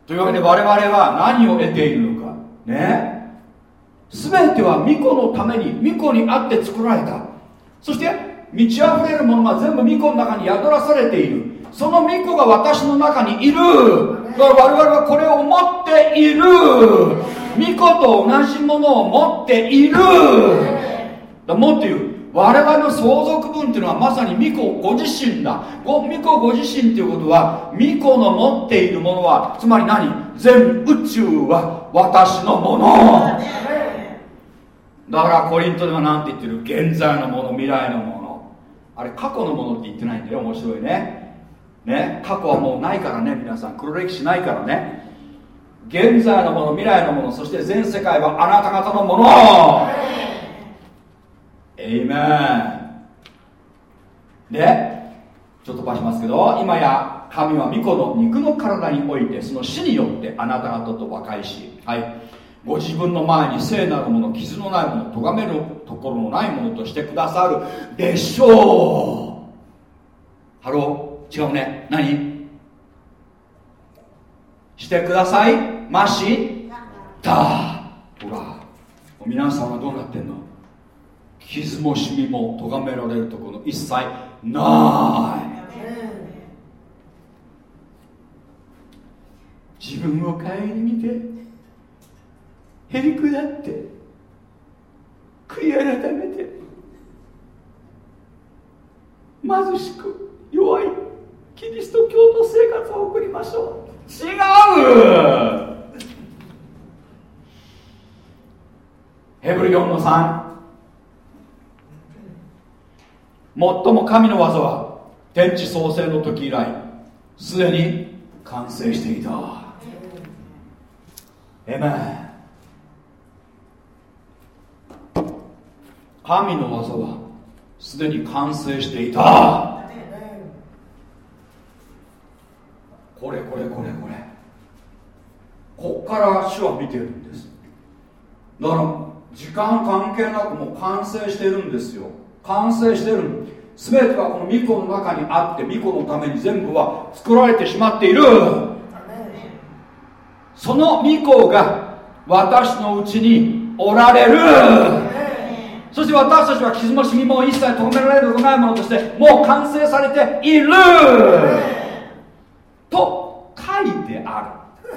というわけで我々は何を得ているのか。ね。全ては巫女のために巫女にあって作られた。そして満ち溢れるものが全部巫女の中に宿らされている。その巫女が私の中にいる。だから我々はこれを持っている。巫女と同じものを持っている。だもっと言う我々の相続分っていうのはまさに巫女ご自身だ。ご巫女ご自身っていうことは巫女の持っているものはつまり何？全宇宙は私のもの。だからコリントでは何て言ってる？現在のもの未来のもの。あれ過去のものって言ってないんだよ。面白いね。ね？過去はもうないからね皆さん。黒歴史ないからね。現在のもの未来のものそして全世界はあなた方のもの。エイメンでちょっと飛ばしますけど今や神は御子の肉の体においてその死によってあなた方と和解しはい。ご自分の前に聖なるもの傷のないもの咎めるところのないものとしてくださる。でしょう。 Hello。違うね。何？してください。まし。た。ほら。皆さんはどうなってんの？傷もシミも咎められるところ一切ない。自分を顧みてへりくだって悔い改めて貧しく弱いキリスト教徒生活を送りましょう。違う！ヘブル4の3最も神の技は天地創生の時以来すでに完成していた。エメン神の技はすでに完成していた。これこれこれこれ。こっから主は見てるんです。だから時間関係なくもう完成してるんですよ。完成してる全てはこの巫女の中にあって巫女のために全部は作られてしまっている。その巫女が私のうちにおられる。そして私たちは傷もシミも一切止められることないものとしてもう完成されている。と書いてある。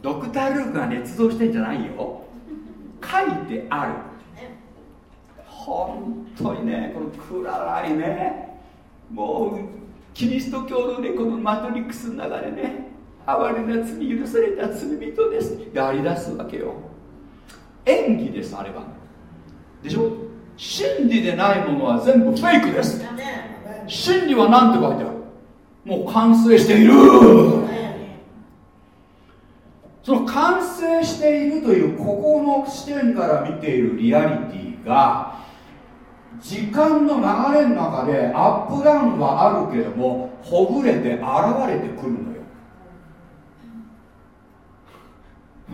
ドクター・ルークが捏造してんじゃないよ。書いてある。本当にねこのくららいねもうキリスト教のねこのマトリックスの中でね哀れな罪許された罪人です。やりだすわけよ。演技ですあれは。でしょ？真理でないものは全部フェイクです。真理は何て書いてある？もう完成している。その完成しているというここの視点から見ているリアリティが時間の流れの中でアップダウンはあるけどもほぐれて現れてくるのよ。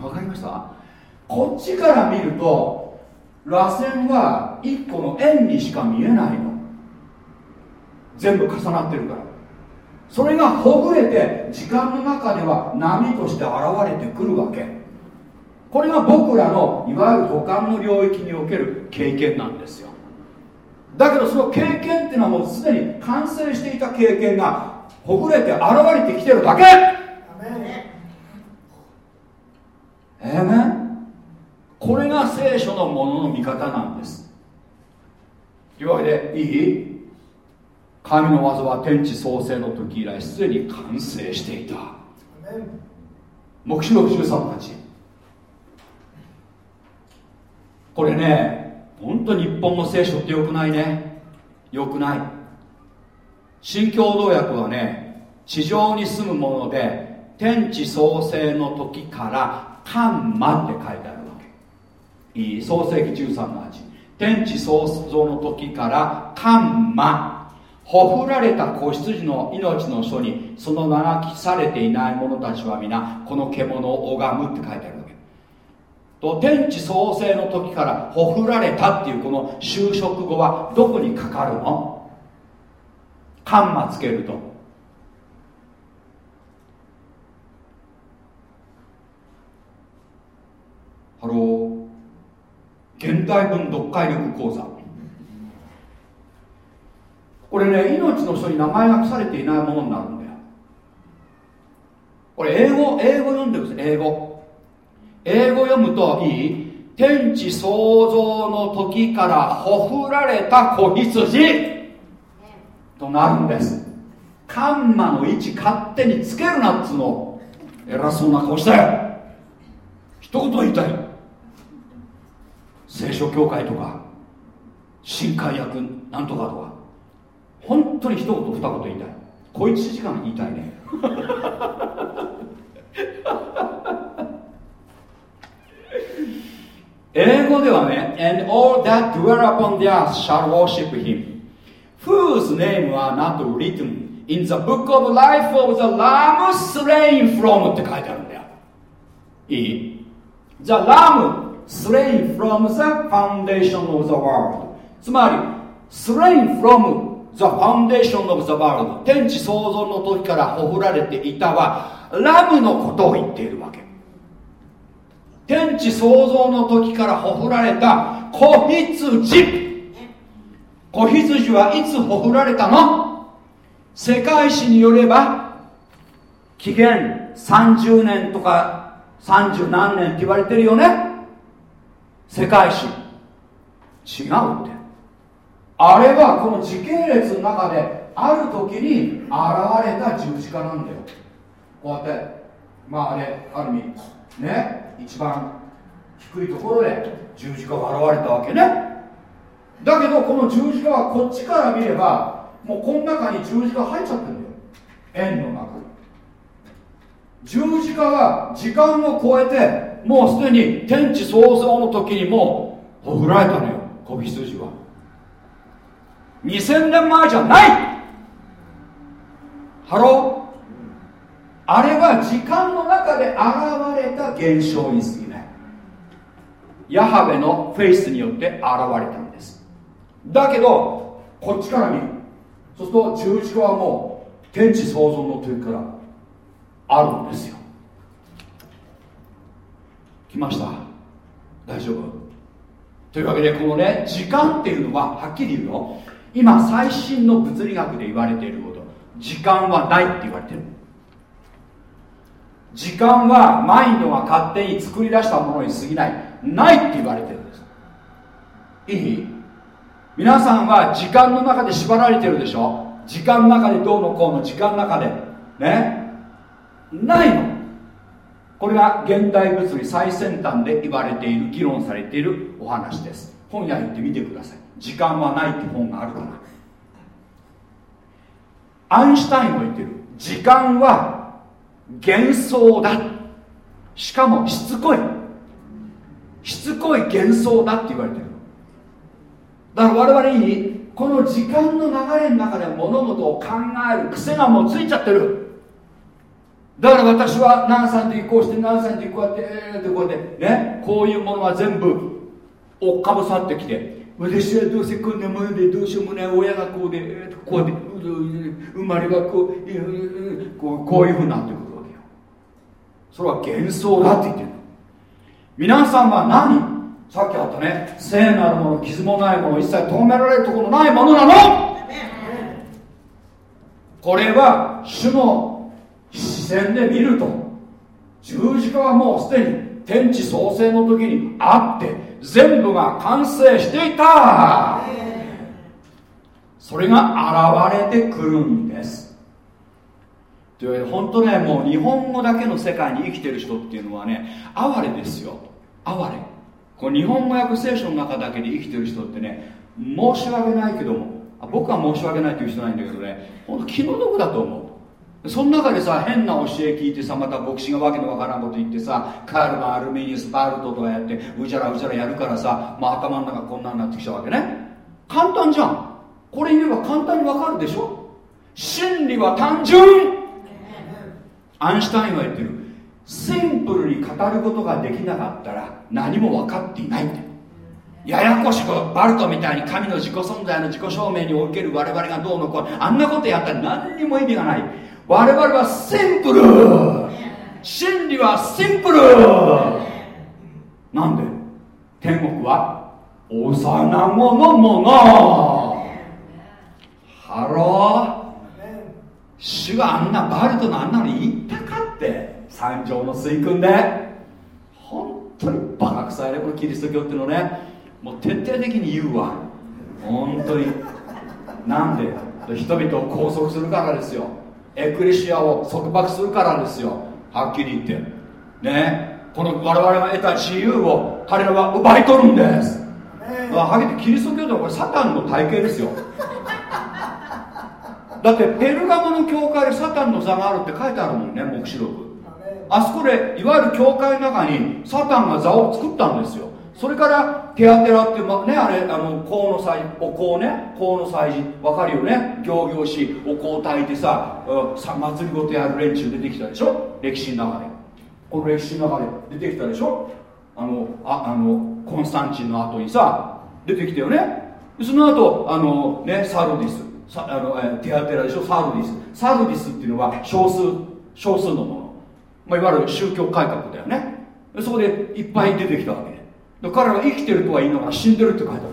わかりました？こっちから見ると螺旋は1個の円にしか見えないの。全部重なってるから。それがほぐれて時間の中では波として現れてくるわけ。これが僕らのいわゆる五感の領域における経験なんですよ。だけどその経験っていうのはもうすでに完成していた経験がほぐれて現れてきてるだけ。ええねこれが聖書のものの見方なんです。というわけでいい？神の技は天地創生の時以来すでに完成していた。黙示録13の8これね本当日本の聖書ってよくないね。よくない。新共同訳はね地上に住むもので天地創生の時からカンマって書いてあるわけ。いい創世紀13の8天地創造の時からカンマほふられた子羊の命の書にその名が記されていない者たちは皆この獣を拝むって書いてある。と天地創生の時からほふられたっていうこの就職語はどこにかかるの？カンマつけると。Hello。現代文読解力講座。これね命の書に名前が書かれていないものになるんだよ。これ英語英語読んでください英語。英語読むといい天地創造の時からほふられた子羊となるんです。カンマの位置勝手につけるなっつうの。偉そうな顔して一言言いたい。聖書協会とか新海訳なんとかとか。本当に一言二言言いたい。小一時間言いたいね。英語ではね And all that dwell upon the earth shall worship him whose name are not written in the book of life of the lamb slain from って書いてあるんだよいい The lamb slain from the foundation of the world つまり slain from the foundation of the world 天地創造の時からほふられていたはラムのことを言っているわけ天地創造の時からほふられた子羊。子羊はいつほふられたの？世界史によれば紀元30年とか30何年って言われてるよね。世界史。違うって。あれはこの時系列の中である時に現れた十字架なんだよ。こうやってまああれある意味ね。一番低いところで十字架が現れたわけね。だけどこの十字架はこっちから見ればもうこの中に十字架入っちゃってるんだよ。永遠の中十字架は時間を超えてもうすでに天地創造の時にもうほふられたのよ。小羊は。2000年前じゃない。 Hello。あれは時間の中で現れた現象に過ぎない。ヤハベのフェイスによって現れたんです。だけどこっちから見る。そうすると十字架はもう天地創造の時からあるんですよ。来ました。大丈夫。というわけでこのね時間っていうのははっきり言うよ今最新の物理学で言われていること。時間はないって言われてる。時間はマインドが勝手に作り出したものに過ぎない。ないって言われてるんです。いい皆さんは時間の中で縛られてるでしょ？時間の中でどうのこうの時間の中で。ね？ないの。これが現代物理最先端で言われている議論されているお話です。本屋行ってみてください。時間はないって本があるからアインシュタインも言ってる。時間は幻想だ。しかもしつこい。しつこい幻想だって言われてる。だから我々にこの時間の流れの中で物事を考える癖がもうついちゃってる。だから私は何歳の時こうして何歳の時こうやってえーってこうやってねこういうものは全部追っかぶさってきて私はどうせこんなものでどうしようもない。親がこうでこうやって生まれはこうこういうふうになってくそれは幻想だって言ってる。皆さんは何？さっきあったね。聖なるもの傷もないもの一切止められるところのないものなの。これは主の視線で見ると。十字架はもうすでに天地創生の時にあって全部が完成していた。それが現れてくるんというわけで本当ねもう日本語だけの世界に生きてる人っていうのはね哀れですよ。哀れ。この日本語訳聖書の中だけで生きてる人ってね申し訳ないけども僕は申し訳ないという人ないんだけどね本当気の毒だと思う。その中でさ変な教え聞いてさまた牧師がわけのわからんこと言ってさカールのアルメニスパルトとかやってうじゃらうじゃらやるからさ、まあ、頭の中こんなになってきたわけね。簡単じゃん。これ言えば簡単にわかるでしょ。真理は単純。アンシュタインは言ってる。シンプルに語ることができなかったら何も分かっていない。ってややこしくバルトみたいに神の自己存在の自己証明における我々がどうのこう。あんなことやったら何にも意味がない。我々はシンプル。真理はシンプル。なんで？天国は幼子のもの。 Hello。主があんなバルトのあんなの言ったかって。山上の垂訓で。本当にバカ臭いねこのキリスト教っていうのね。もう徹底的に言うわ。本当に。なんで？人々を拘束するからですよ。エクレシアを束縛するからですよ。はっきり言って。ね。この我々が得た自由を彼らは奪い取るんです。はっきり言ってキリスト教ではこれサタンの体系ですよだってペルガモの教会でサタンの座があるって書いてあるもんね黙示録。あそこでいわゆる教会の中にサタンが座を作ったんですよ。それからテアテラっていう、ねあれあの香の祭お香ね。香の祭事わかるよね。行々しお香を炊いてささ祭りごとやる連中出てきたでしょ？歴史の中で。この歴史の中で出てきたでしょ？あのああのコンスタンチンの後にさ出てきたよね。その後あのねサルディス。あの、えテアテラでしょ？サルディス。サルディスっていうのは少数少数のもの。まあ、いわゆる宗教改革だよね。そこでいっぱい出てきたわけ。で彼は生きてるとは言いながら死んでるって書いてあるわ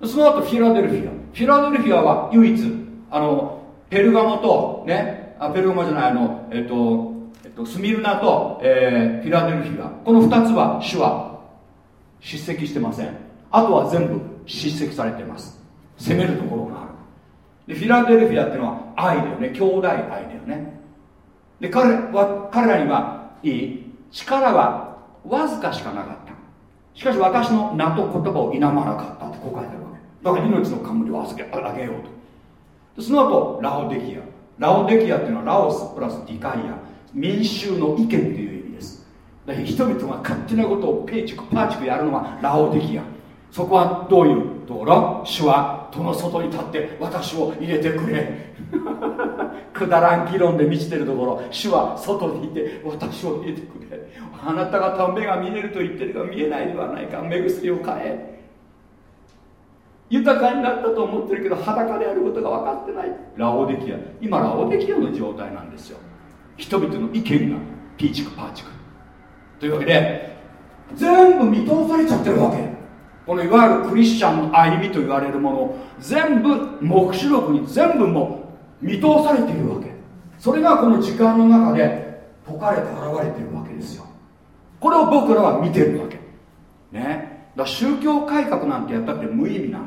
けその後フィラデルフィア。フィラデルフィアは唯一あのペルガモとねあペルガモじゃないあのえっと、えっと、スミルナと、えー、フィラデルフィア。この2つは主は叱責してません。あとは全部叱責されてます。責めるところが。でフィラデルフィアっていうのは愛だよね。兄弟愛だよね。で彼は彼らにはいい。力はわずかしかなかった。しかし私の名と言葉を否まなかったってこう書いてあるわけ。だから命の冠を預けあげようと。でその後ラオデキア。ラオデキアっていうのはラオスプラスディカイア。民衆の意見っていう意味です。だから人々が勝手なことをペーチクパーチクやるのがラオデキア。そこはどういう？ところ主は戸の外に立って私を入れてくれ。[LAUGHS] くだらん議論で満ちてるところ。主は外にいて私を入れてくれ。あなた方は目が見えると言ってるが見えないではないか。目薬を変え。豊かになったと思ってるけど裸であることが分かってない。ラオデキア。今ラオデキアの状態なんですよ。人々の意見がピーチクパーチク。というわけで全部見通されちゃってるわけ。このいわゆるクリスチャンの歩みと言われるもの全部黙示録に全部も見通されているわけ。それがこの時間の中で解かれて現れているわけですよ。これを僕らは見てるわけ。ね。だ宗教改革なんてやったって無意味なの。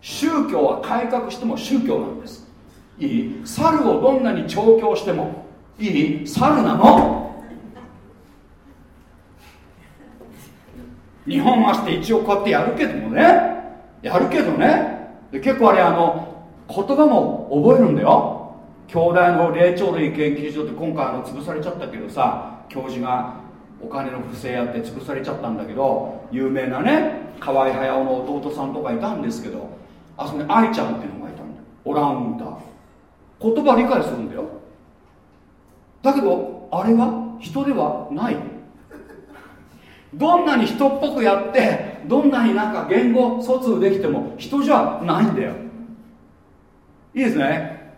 宗教は改革しても宗教なんです。いい。猿をどんなに調教してもいい。猿なの。日本足して一応こうやってやるけどもね。やるけどね。結構あれあの言葉も覚えるんだよ。兄弟の霊長類研究所って今回あの潰されちゃったけどさ教授がお金の不正やって潰されちゃったんだけど有名なね河合隼の弟さんとかいたんですけどあそこに愛ちゃんっていうのがいたんだオランウータ言葉理解するんだよ。だけどあれは人ではない。どんなに人っぽくやってどんなになんか言語疎通できても人じゃないんだよ。いいですね。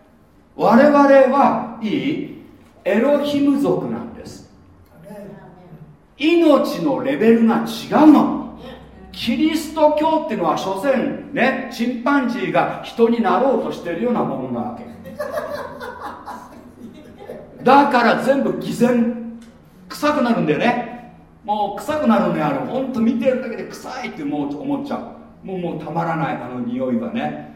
我々はいいエロヒム族なんです。命のレベルが違うの。キリスト教っていうのは所詮ねチンパンジーが人になろうとしてるようなものなわけ。だから全部偽善。臭くなるんだよね。もう臭くなるんだよあれ本当見てるだけで臭いってもう思っちゃう。もうもうたまらないあの匂いがね。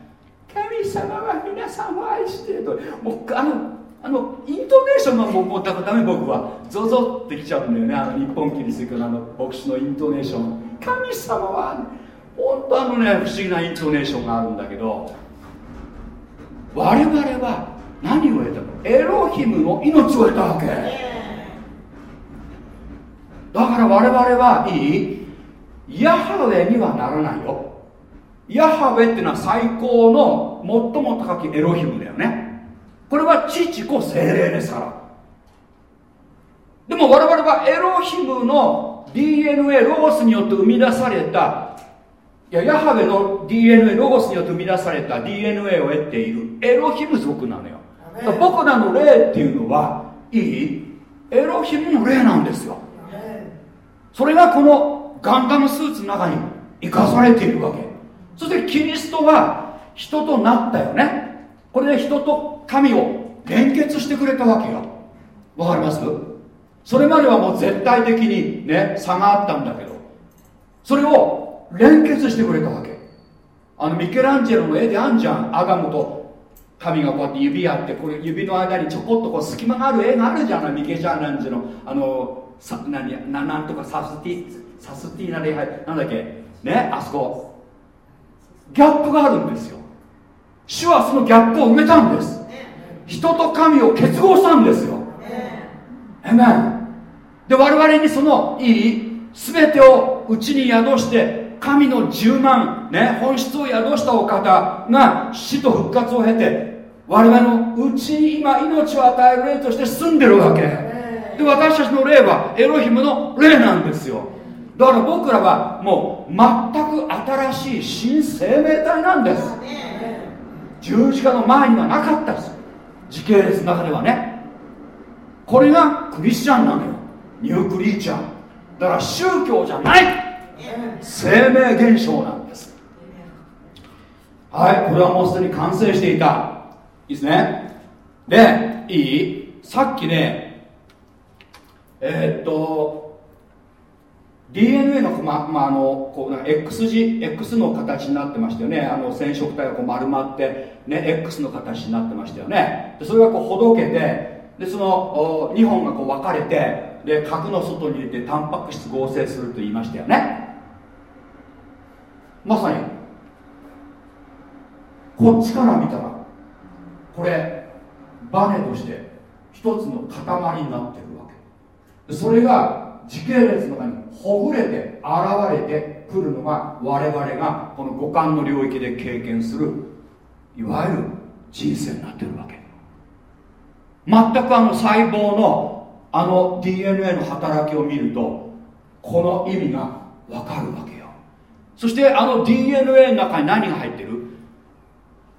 神様は皆さんを愛してると。もうあのあのイントネーションがもうもうだダメ僕は。ゾゾってきちゃうんだよね。あの日本キリスト教のあの牧師のイントネーション。神様は本当あのね不思議なイントネーションがあるんだけど。我々は何を得たの？エロヒムの命を得たわけ。だから我々はいい。ヤハウェにはならないよ。ヤハウェっていうのは最高の最も高きエロヒムだよね。これは父子精霊ですから。でも我々はエロヒムの DNA ロゴスによって生み出された。いやヤハウェの DNA ロゴスによって生み出された DNA を得ているエロヒム族なのよ。僕らの霊っていうのはいい。エロヒムの霊なんですよそれがこのガンダムスーツの中に生かされているわけ。そしてキリストは人となったよね。これで人と神を連結してくれたわけよ。わかります？それまではもう絶対的にね差があったんだけど。それを連結してくれたわけ。あのミケランジェロの絵であんじゃん。アダムと神がこうやって指やってこれ指の間にちょこっとこう隙間がある絵があるじゃない？ミケジャーランジェロのあのさ何ななんとかサスティサスティーナ礼拝なんだっけねあそこ。ギャップがあるんですよ。主はそのギャップを埋めたんです。人と神を結合したんですよ。えめで我々にそのいい全てをうちに宿して神の10万、ね、本質を宿したお方が死と復活を経て我々のうちに今命を与える霊として住んでるわけ。で私たちの霊はエロヒムの霊なんですよ。だから僕らはもう全く新しい新生命体なんです。十字架の前にはなかったです。時系列の中ではね。これがクリスチャンなのよ。ニュークリーチャー。だから宗教じゃない。生命現象なんです。はいこれはもうすでに完成していた。いいですね。でいい。さっきねえー、っと DNA の,、ままあ、あのこうな X 字 X の形になってましたよね。あの染色体がこう丸まって、ね、X の形になってましたよね。でそれがこうほどけてでその2本がこう分かれてで核の外に入れてタンパク質合成すると言いましたよね。まさに。こっちから見たらこれバネとして一つの塊になってる。それが時系列の中にほぐれて現れてくるのが我々がこの五感の領域で経験するいわゆる人生になってるわけ。全くあの細胞のあの DNA の働きを見るとこの意味がわかるわけよ。そしてあの DNA の中に何が入ってる？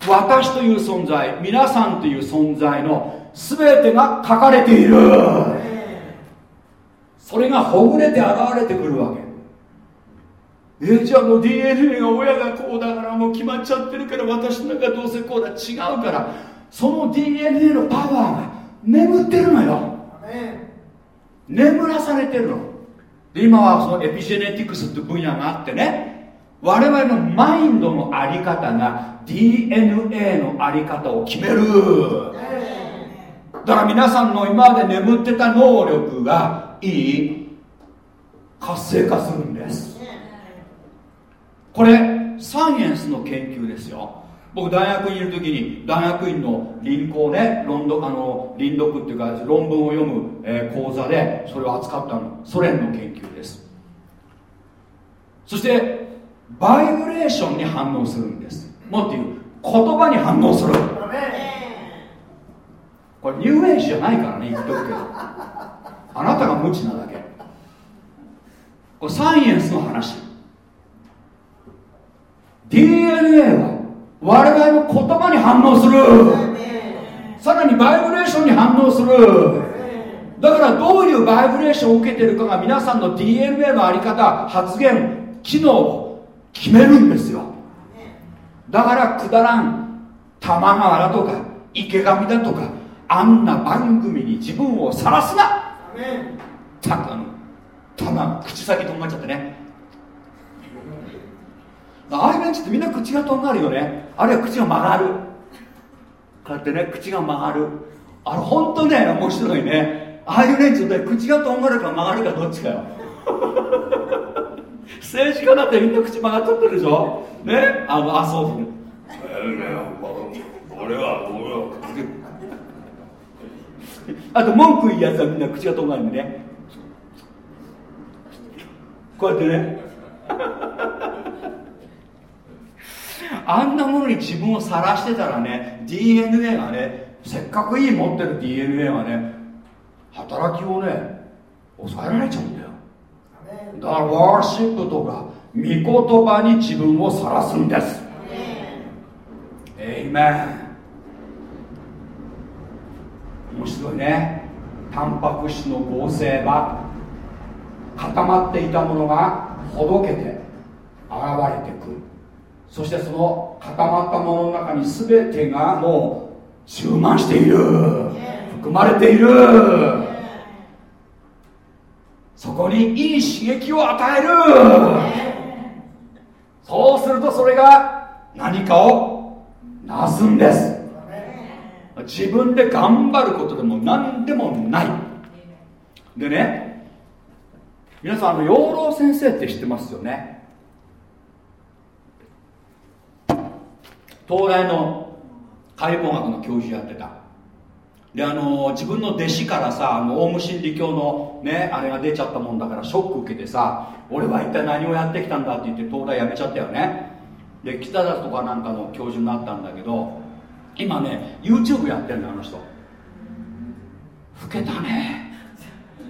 私という存在皆さんという存在の全てが書かれている。それがほぐれて現れてくるわけ。えじゃあもう DNA が親がこうだからもう決まっちゃってるから私なんかどうせこうだ違うから。その DNA のパワーが眠ってるのよ。眠らされてるの。で今はそのエピジェネティクスって分野があってね。我々のマインドの在り方が DNA の在り方を決める。だから皆さんの今まで眠ってた能力がいい活性化するんです。これサイエンスの研究ですよ。僕大学にいる時に大学院の輪行ね論読あの輪読っていうか論文を読む、えー、講座でそれを扱ったの。ソ連の研究です。そしてバイブレーションに反応するんです。もっと言う言葉に反応する。これニューエイジじゃないからね言っとくけどあなたが無知なだけ。これサイエンスの話。DNA は我々の言葉に反応する。さらにバイブレーションに反応する。だからどういうバイブレーションを受けてるかが皆さんの DNA の在り方発言機能を決めるんですよ。だからくだらん玉川だとか池上だとかあんな番組に自分をさらすな。たくあの玉口先とんがっちゃってねああいう連中ってみんな口がとんがるよねあるいは口が曲がるこうやってね口が曲がるあれ本当ね面白いねああいう連中って口がとんがるか曲がるかどっちかよ政治家だってみんな口曲がっちゃってるでしょねあの麻生俺は俺はあと文句言うやつはみんな口がとんがるんでね。こうやってね。あんなものに自分を晒してたらね DNA がねせっかくいい持ってる DNA がね働きをね抑えられちゃうんだよ。だからワーシップとか御言葉に自分を晒すんです。エイメン面白いね。タンパク質の合成は固まっていたものがほどけて現れてくる。そしてその固まったものの中に全てがもう充満している。含まれている。そこにいい刺激を与える。そうするとそれが何かをなすんです自分で頑張ることでも何でもない。でね皆さんあの養老先生って知ってますよね？東大の解剖学の教授やってた。であの自分の弟子からさあのオウム真理教のねあれが出ちゃったもんだからショック受けてさ俺は一体何をやってきたんだって言って東大辞めちゃったよね。で北田とかなんかの教授になったんだけど今ね YouTube やってるのあの人。老けたね。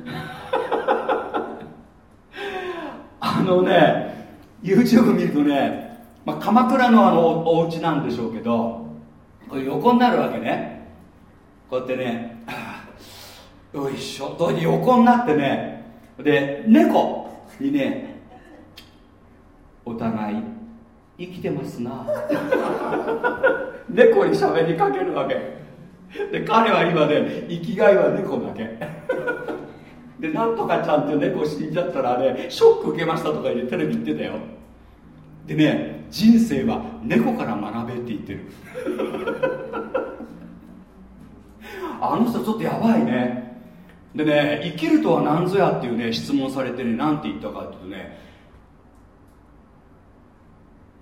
[LAUGHS] あのね YouTube 見るとね、まあ、鎌倉のあのおお家なんでしょうけどこれ横になるわけね。こうやってね [LAUGHS] よいしょと横になってねで猫にねお互い生きてますな。[LAUGHS] 猫に喋りかけるわけ。で彼は今ね生きがいは猫だけ。でなんとかちゃんって猫死んじゃったらねショック受けましたとか言ってテレビ言ってたよ。でね人生は猫から学べって言ってる。あの人ちょっとやばいね。でね生きるとは何ぞやっていうね質問されてね何て言ったかっていうとね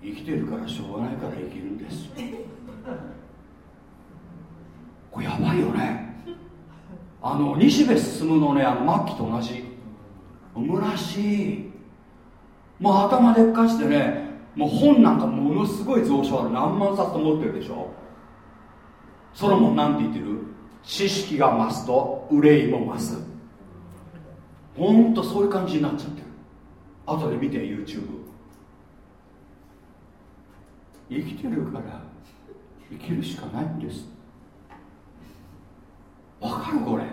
生きてるからしょうがないから生きるんです。[LAUGHS] これやばいよね。あの西部進のねあの末期と同じ。むらしい。もう頭でっかしてねもう本なんかものすごい蔵書ある何万冊と持ってるでしょ。ソロモンなんて言ってる？知識が増すと憂いも増す。ほんとそういう感じになっちゃってる。後で見て YouTube 生きてるから。生きるしかないんです。わかるこれ。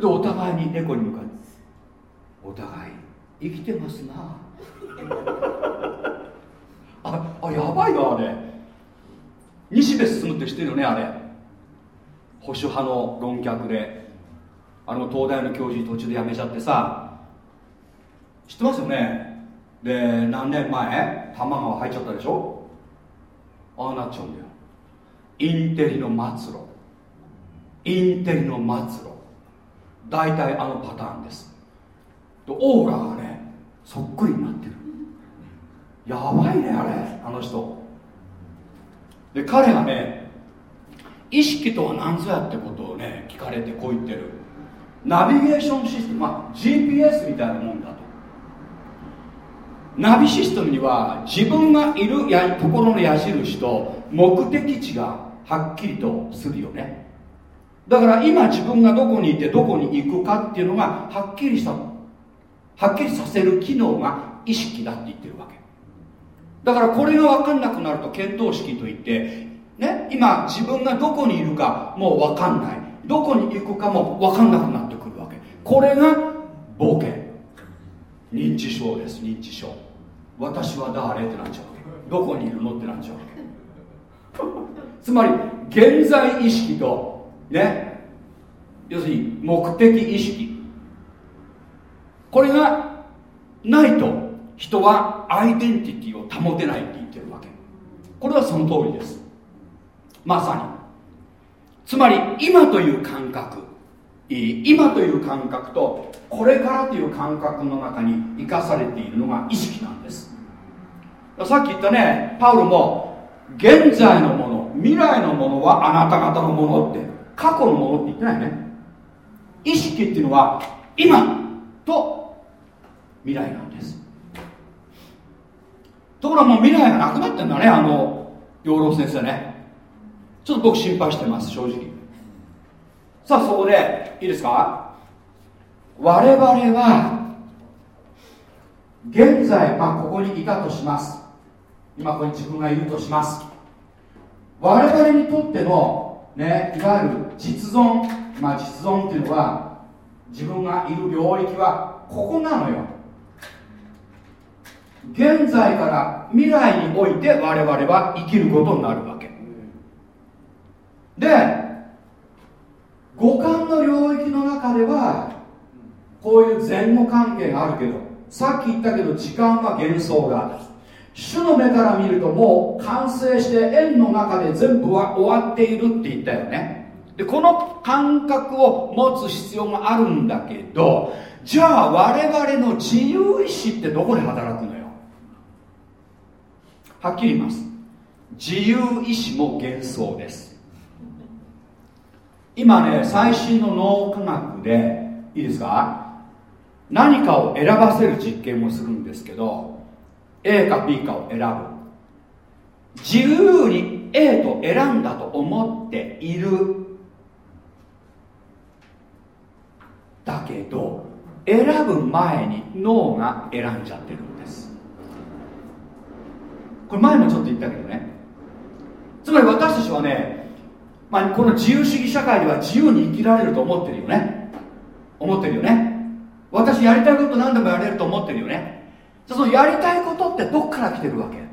でお互いに猫に向かってお互い生きてますな。ああやばいわあれ。西部進むって知ってるよねあれ。保守派の論客で。あの東大の教授途中で辞めちゃってさ。知ってますよね。で何年前？玉川入っちゃったでしょ？ああなっちゃうんだよ。インテリの末路。インテリの末路。大体あのパターンです。オーラがねそっくりになってる。やばいねあれ。あの人。で彼がね意識とは何ぞやってことをね聞かれてこう言ってる。ナビゲーションシステム、まあ、GPS みたいなもんだナビシステムには自分がいるやところの矢印と目的地がはっきりとするよね。だから今自分がどこにいてどこに行くかっていうのがはっきりしたはっきりさせる機能が意識だって言ってるわけ。だからこれが分かんなくなると見当識といってね今自分がどこにいるかもう分かんない。どこに行くかも分かんなくなってくるわけ。これが冒険。認知症です認知症私は誰？ってなっちゃう。どこにいるの？ってなっちゃう。つまり現在意識とね要するに目的意識。これがないと人はアイデンティティを保てないって言ってるわけ。これはその通りです。まさに。つまり今という感覚。今という感覚とこれからという感覚の中に生かされているのが意識なんです。さっき言ったねパウロも現在のもの未来のものはあなた方のものって過去のものって言ってないね。意識っていうのは今と未来なんです。ところがもう未来がなくなってんだねあの養老先生ね。ちょっと僕心配してます正直。さあそこでいいですか？我々は現在、まあ、ここにいたとします。今ここに自分がいるとします。我々にとっての、ね、いわゆる実存、まあ、実存っていうのは自分がいる領域はここなのよ。現在から未来において我々は生きることになるわけ。で五感の領域の中ではこういう前後関係があるけどさっき言ったけど時間は幻想がある。主の目から見るともう完成して円の中で全部は終わっているって言ったよね。でこの感覚を持つ必要があるんだけどじゃあ我々の自由意志ってどこで働くのよ？はっきり言います。自由意志も幻想です。今ね最新の脳科学でいいですか？何かを選ばせる実験をするんですけど A か B かを選ぶ。自由に A と選んだと思っている。だけど選ぶ前に脳が選んじゃってるんです。これ前もちょっと言ったけどね。つまり私たちはね、まあ、この自由主義社会では自由に生きられると思ってるよね。思ってるよね。私やりたいこと何でもやれると思ってるよね。そのやりたいことってどっから来てるわけ？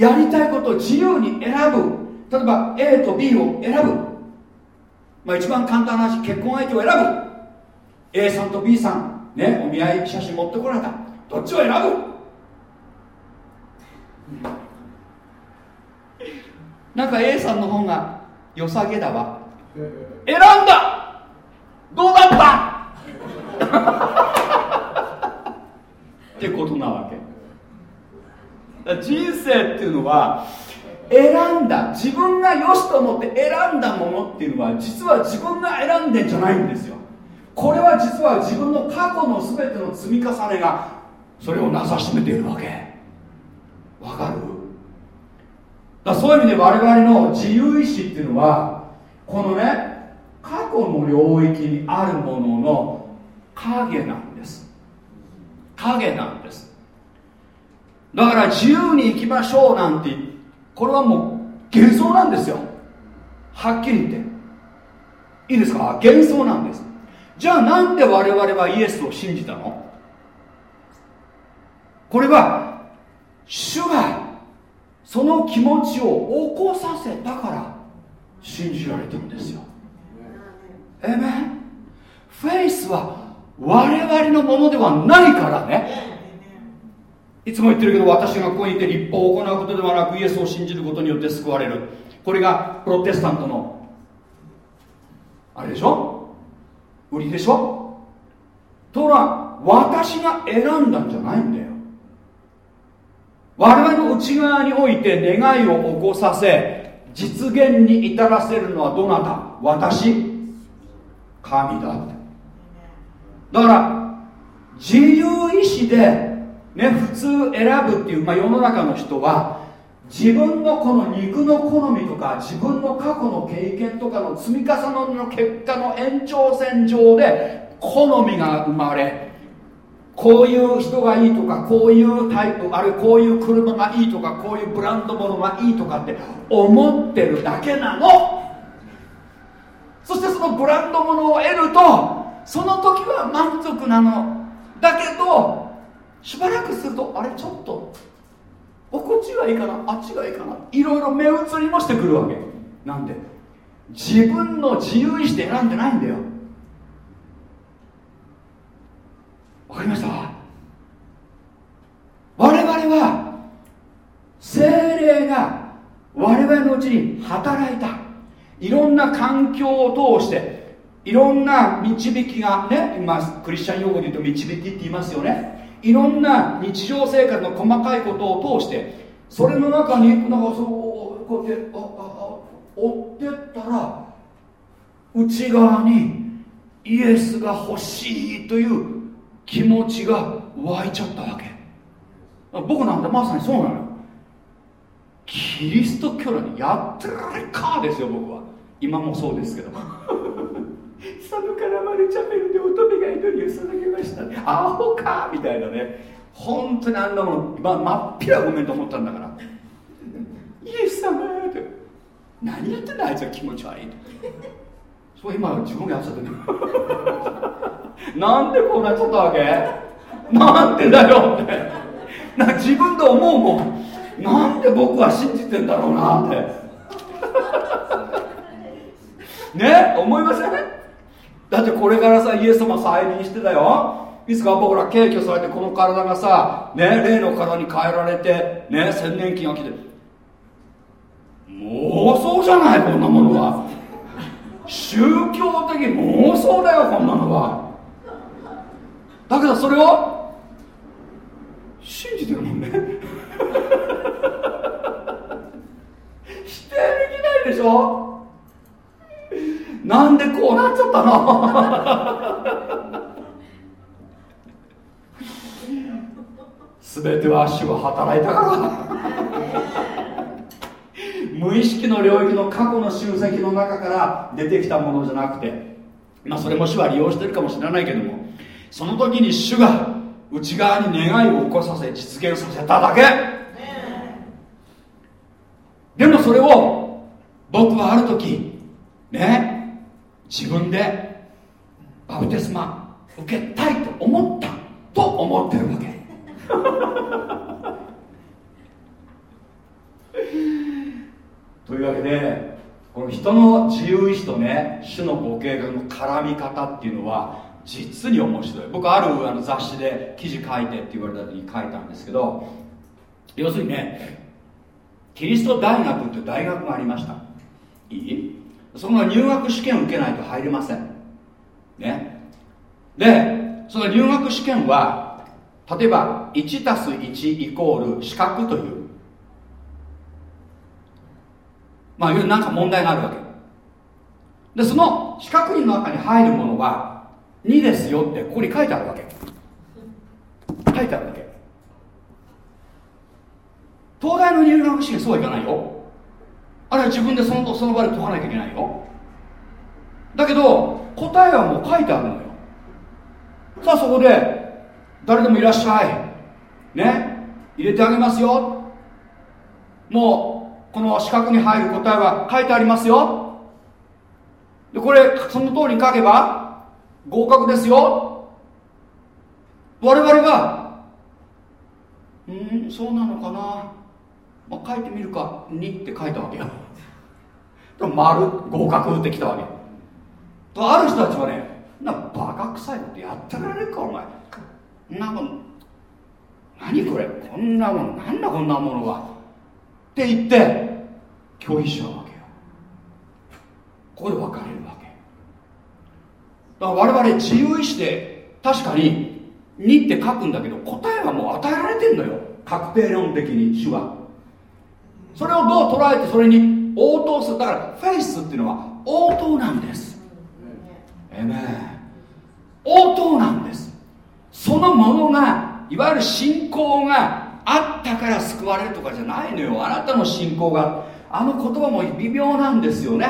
やりたいことを自由に選ぶ。例えば A と B を選ぶ、まあ、一番簡単な話結婚相手を選ぶ。A さんと B さんねお見合い写真持ってこられた。どっちを選ぶ？なんか A さんの方が良さげだわ。選んだ！どうだった？ってことなわけ。人生っていうのは選んだ。自分が良しと思って選んだものっていうのは実は自分が選んでんじゃないんですよ。これは実は自分の過去の全ての積み重ねがそれをなさしめているわけ。わかる？だそういう意味で我々の自由意志っていうのはこのね過去の領域にあるものの影なん影なんです。だから自由に行きましょうなんてこれはもう幻想なんですよ。はっきり言って。いいですか？幻想なんです。じゃあなんで我々はイエスを信じたの？これは主がその気持ちを起こさせたから信じられてるんですよ。えめフェイスは我々のものではないからねいつも言ってるけど私がここにいて立法を行うことではなくイエスを信じることによって救われる。これがプロテスタントのあれでしょ？売りでしょ？ところが私が選んだんじゃないんだよ。我々の内側において願いを起こさせ実現に至らせるのはどなた？私。神だだから自由意志で、ね、普通選ぶっていう、まあ、世の中の人は自分のこの肉の好みとか自分の過去の経験とかの積み重ねの結果の延長線上で好みが生まれこういう人がいいとかこういうタイプあるいはこういう車がいいとかこういうブランド物がいいとかって思ってるだけなの。そしてそのブランド物を得るとその時は満足なの。だけどしばらくするとあれちょっとおこっちがいいかなあっちがいいかないろいろ目移りもしてくるわけ。なんで自分の自由意志で選んでないんだよ。わかりました？我々は精霊が我々のうちに働いた。いろんな環境を通していろんな導きがね今クリスチャン用語で言うと導きって言いますよね。いろんな日常生活の細かいことを通してそれの中になんかそうこうやってあああ追ってったら内側にイエスが欲しいという気持ちが湧いちゃったわけ。僕なんてまさにそうなのよ。キリスト教にやってられかですよ僕は。今もそうですけど。寒からまるチャペルで乙女が祈りを捧げました。アホかみたいなね。本当にあんなもの、ま、真っ平ごめんと思ったんだから。イエス様って何やってんだあいつは気持ち悪いそう今自分がやっちゃってねなんでこうなっちゃったわけ？なんでだよって。な自分で思うもん。なんで僕は信じてんだろうなって。ね？思いません？だってこれからさイエス様再臨してたよ。いつか僕ら敬虚されてこの体がさね霊の体に変えられてね千年期が来て。妄想じゃないこんなものは。宗教的妄想だよこんなのは。だけどそれを信じてるもんね。[LAUGHS] 否定できないでしょ。なんでこうなっちゃったの？全ては主が働いたから。無意識の領域の過去の集積の中から出てきたものじゃなくてまあそれも主は利用してるかもしれないけどもその時に主が内側に願いを起こさせ実現させただけ。でもそれを僕はある時ね自分でバプテスマ受けたいと思ったと思ってるわけ。[LAUGHS] というわけでこの人の自由意志とね主のご計画の絡み方っていうのは実に面白い。僕あるあの雑誌で記事書いてって言われた時に書いたんですけど要するにねキリスト大学っていう大学がありました。いい？その入学試験を受けないと入れません。ね。でその入学試験は例えば1たす1イコール資格という。まあいろいろなんか問題があるわけ。でその四角の中に入るものは2ですよってここに書いてあるわけ。書いてあるわけ。東大の入学試験そうはいかないよ。あれは自分でそのその場で解かなきゃいけないよ。だけど答えはもう書いてあるのよ。さあそこで誰でもいらっしゃい。ね？入れてあげますよ。もうこの四角に入る答えは書いてありますよ。でこれその通りに書けば合格ですよ。我々はうん？そうなのかな、まあ、書いてみるか2って書いたわけよ。丸合格ってきたわけ。とある人たちはねなバカ臭いことやってられるかお前なもん何これ？こんなものなんだこんなものは？って言って拒否しちゃうわけよ。ここで分かれるわけ。だから我々自由意志で確かに2って書くんだけど答えはもう与えられてんのよ。確定論的に主は。それをどう捉えてそれに応答する。だからフェイスっていうのは応答なんです。えめ応答なんです。そのものがいわゆる信仰があったから救われるとかじゃないのよ。あなたの信仰が。あの言葉も微妙なんですよね。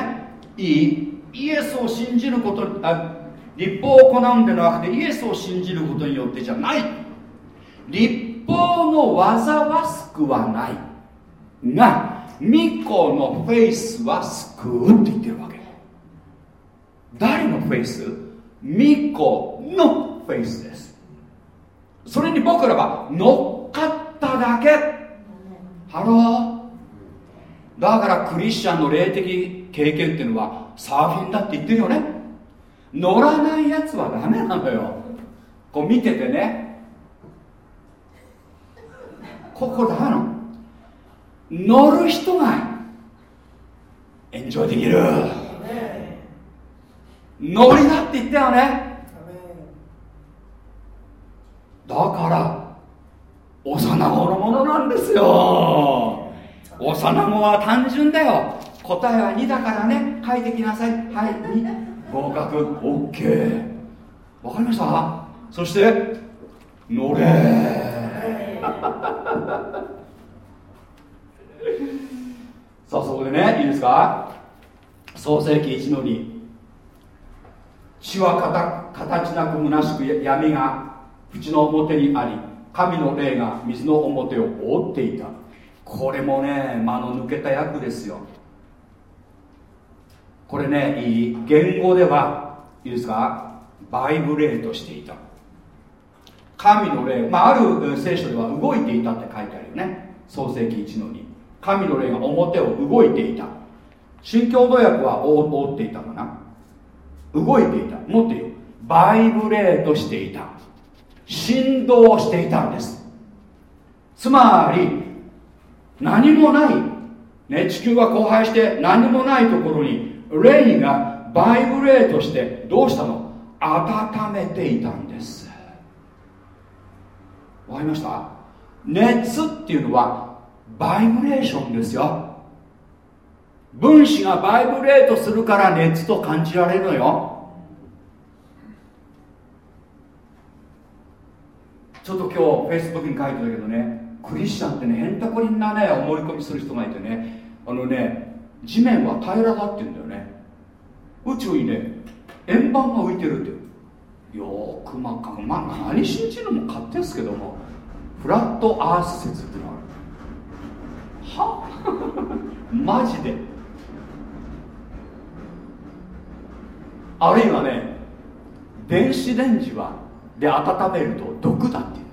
いい。イエスを信じることあ立法を行うんでなくてイエスを信じることによってじゃない。立法の技は救わない。が巫女のフェイスは救うって言ってるわけ。誰のフェイス？巫女のフェイスです。それに僕らは乗っかっただけ。Hello？だからクリスチャンの霊的経験っていうのはサーフィンだって言ってるよね。乗らないやつはダメなのよ。こう見ててね。ここダメなの。乗る人がエンジョイできる。乗りだって言ったよね。だから幼子のものなんですよ。幼子は単純だよ。答えは2だからね。書いてきなさい。はい2合格 OK わかりました？そして乗れ [LAUGHS] さあそこでねいいですか？創世紀1の2血は形なく虚しく闇が縁の表にあり神の霊が水の表を覆っていた。これもね間の抜けた役ですよ。これねいい言語ではいいですか？バイブレートしていた。神の霊、まあ、ある聖書では動いていたって書いてあるよね。創世紀1の2神の霊が表を動いていた。新共同訳は覆っていたかな。動いていた。もっと言うバイブレートしていた。振動していたんです。つまり何もない、ね、地球が荒廃して何もないところに霊がバイブレートしてどうしたの？温めていたんです。わかりました？熱っていうのはバイブレーションですよ。分子がバイブレートするから熱と感じられるのよ。ちょっと今日フェイスブックに書いてたけどねクリスチャンってねへんたくりんなね思い込みする人がいてねあのね地面は平らだって言うんだよね。宇宙にね円盤が浮いてるって。よーくまかまあ何信じるのも勝手ですけども。フラットアース説っていうのはは？[LAUGHS] マジで。あるいはね電子レンジはで温めると毒だっていう。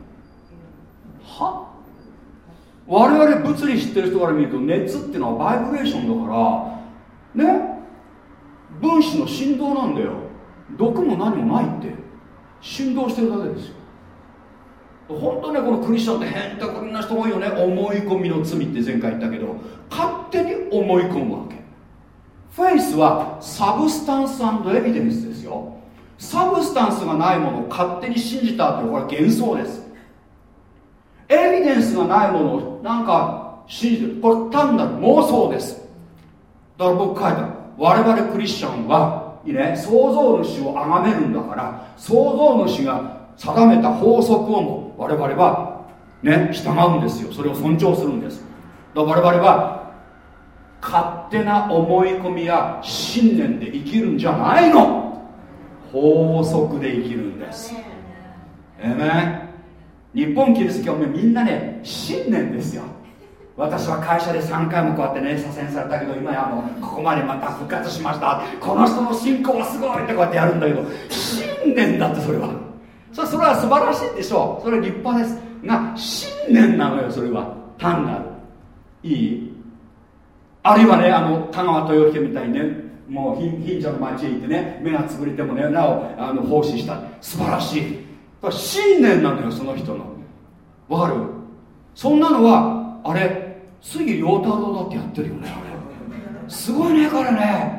は？我々物理知ってる人から見ると熱っていうのはバイブレーションだからね？分子の振動なんだよ。毒も何もないって。振動してるだけですよ。本当ねこのクリスチャンってへんちくりんな人多いよね。思い込みの罪って前回言ったけど勝手に思い込むわけ。 faith は substance evidence ですよ。 substance がないものを勝手に信じたってこれ幻想です。エビデンスがないものをなんか信じてる。これ単なる妄想です。だから僕書いた。我々クリスチャンはいいね創造主を崇めるんだから創造主が定めた法則をも我々はね従うんですよ。それを尊重するんです。だから我々は勝手な思い込みや信念で生きるんじゃないの。法則で生きるんです。えめ日本キリスト教もみんなね信念ですよ。私は会社で3回もこうやってね左遷されたけど今やあのここまでまた復活しました。この人の信仰はすごいってこうやってやるんだけど信念だってそれはそれそれは素晴らしいでしょう。それは立派です。が信念なのよそれは。単なる。いい？あるいはねあの香川豊彦みたいにねもう貧者の町へ行ってね目が潰れてもねなおあの奉仕した。素晴らしい。信念なのよその人の。わかる？そんなのはあれ杉良太郎だってやってるよねあれ。すごいね彼ね。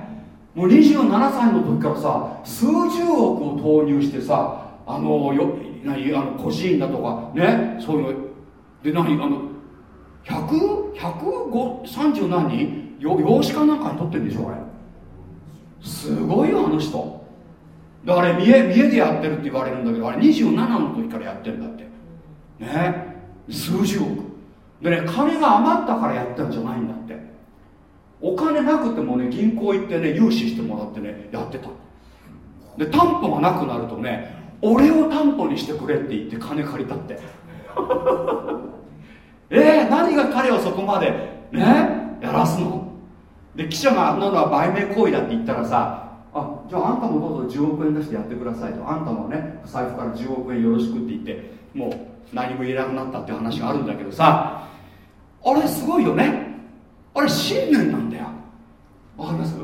もう27歳の時からさ数十億を投入してさあのよ何あの孤児院だとかねそういうの。で何あの100130何人？よ養子かなんかに取ってるんでしょあれ。すごいよあの人。だから見え見えでやってるって言われるんだけどあれ27の時からやってるんだって。ね。数十億。でね金が余ったからやってるんじゃないんだって。お金なくてもね銀行行ってね融資してもらってねやってた。で担保がなくなるとね俺を担保にしてくれって言って金借りたって。[LAUGHS] えー、何が彼をそこまでねやらすの？で記者があんなのは売名行為だって言ったらさあじゃああんたもどうぞ10億円出してやってくださいと。あんたもね財布から10億円よろしくって言ってもう何も言えなくなったって話があるんだけどさ。あれすごいよね。あれ信念なんだよ。わかります？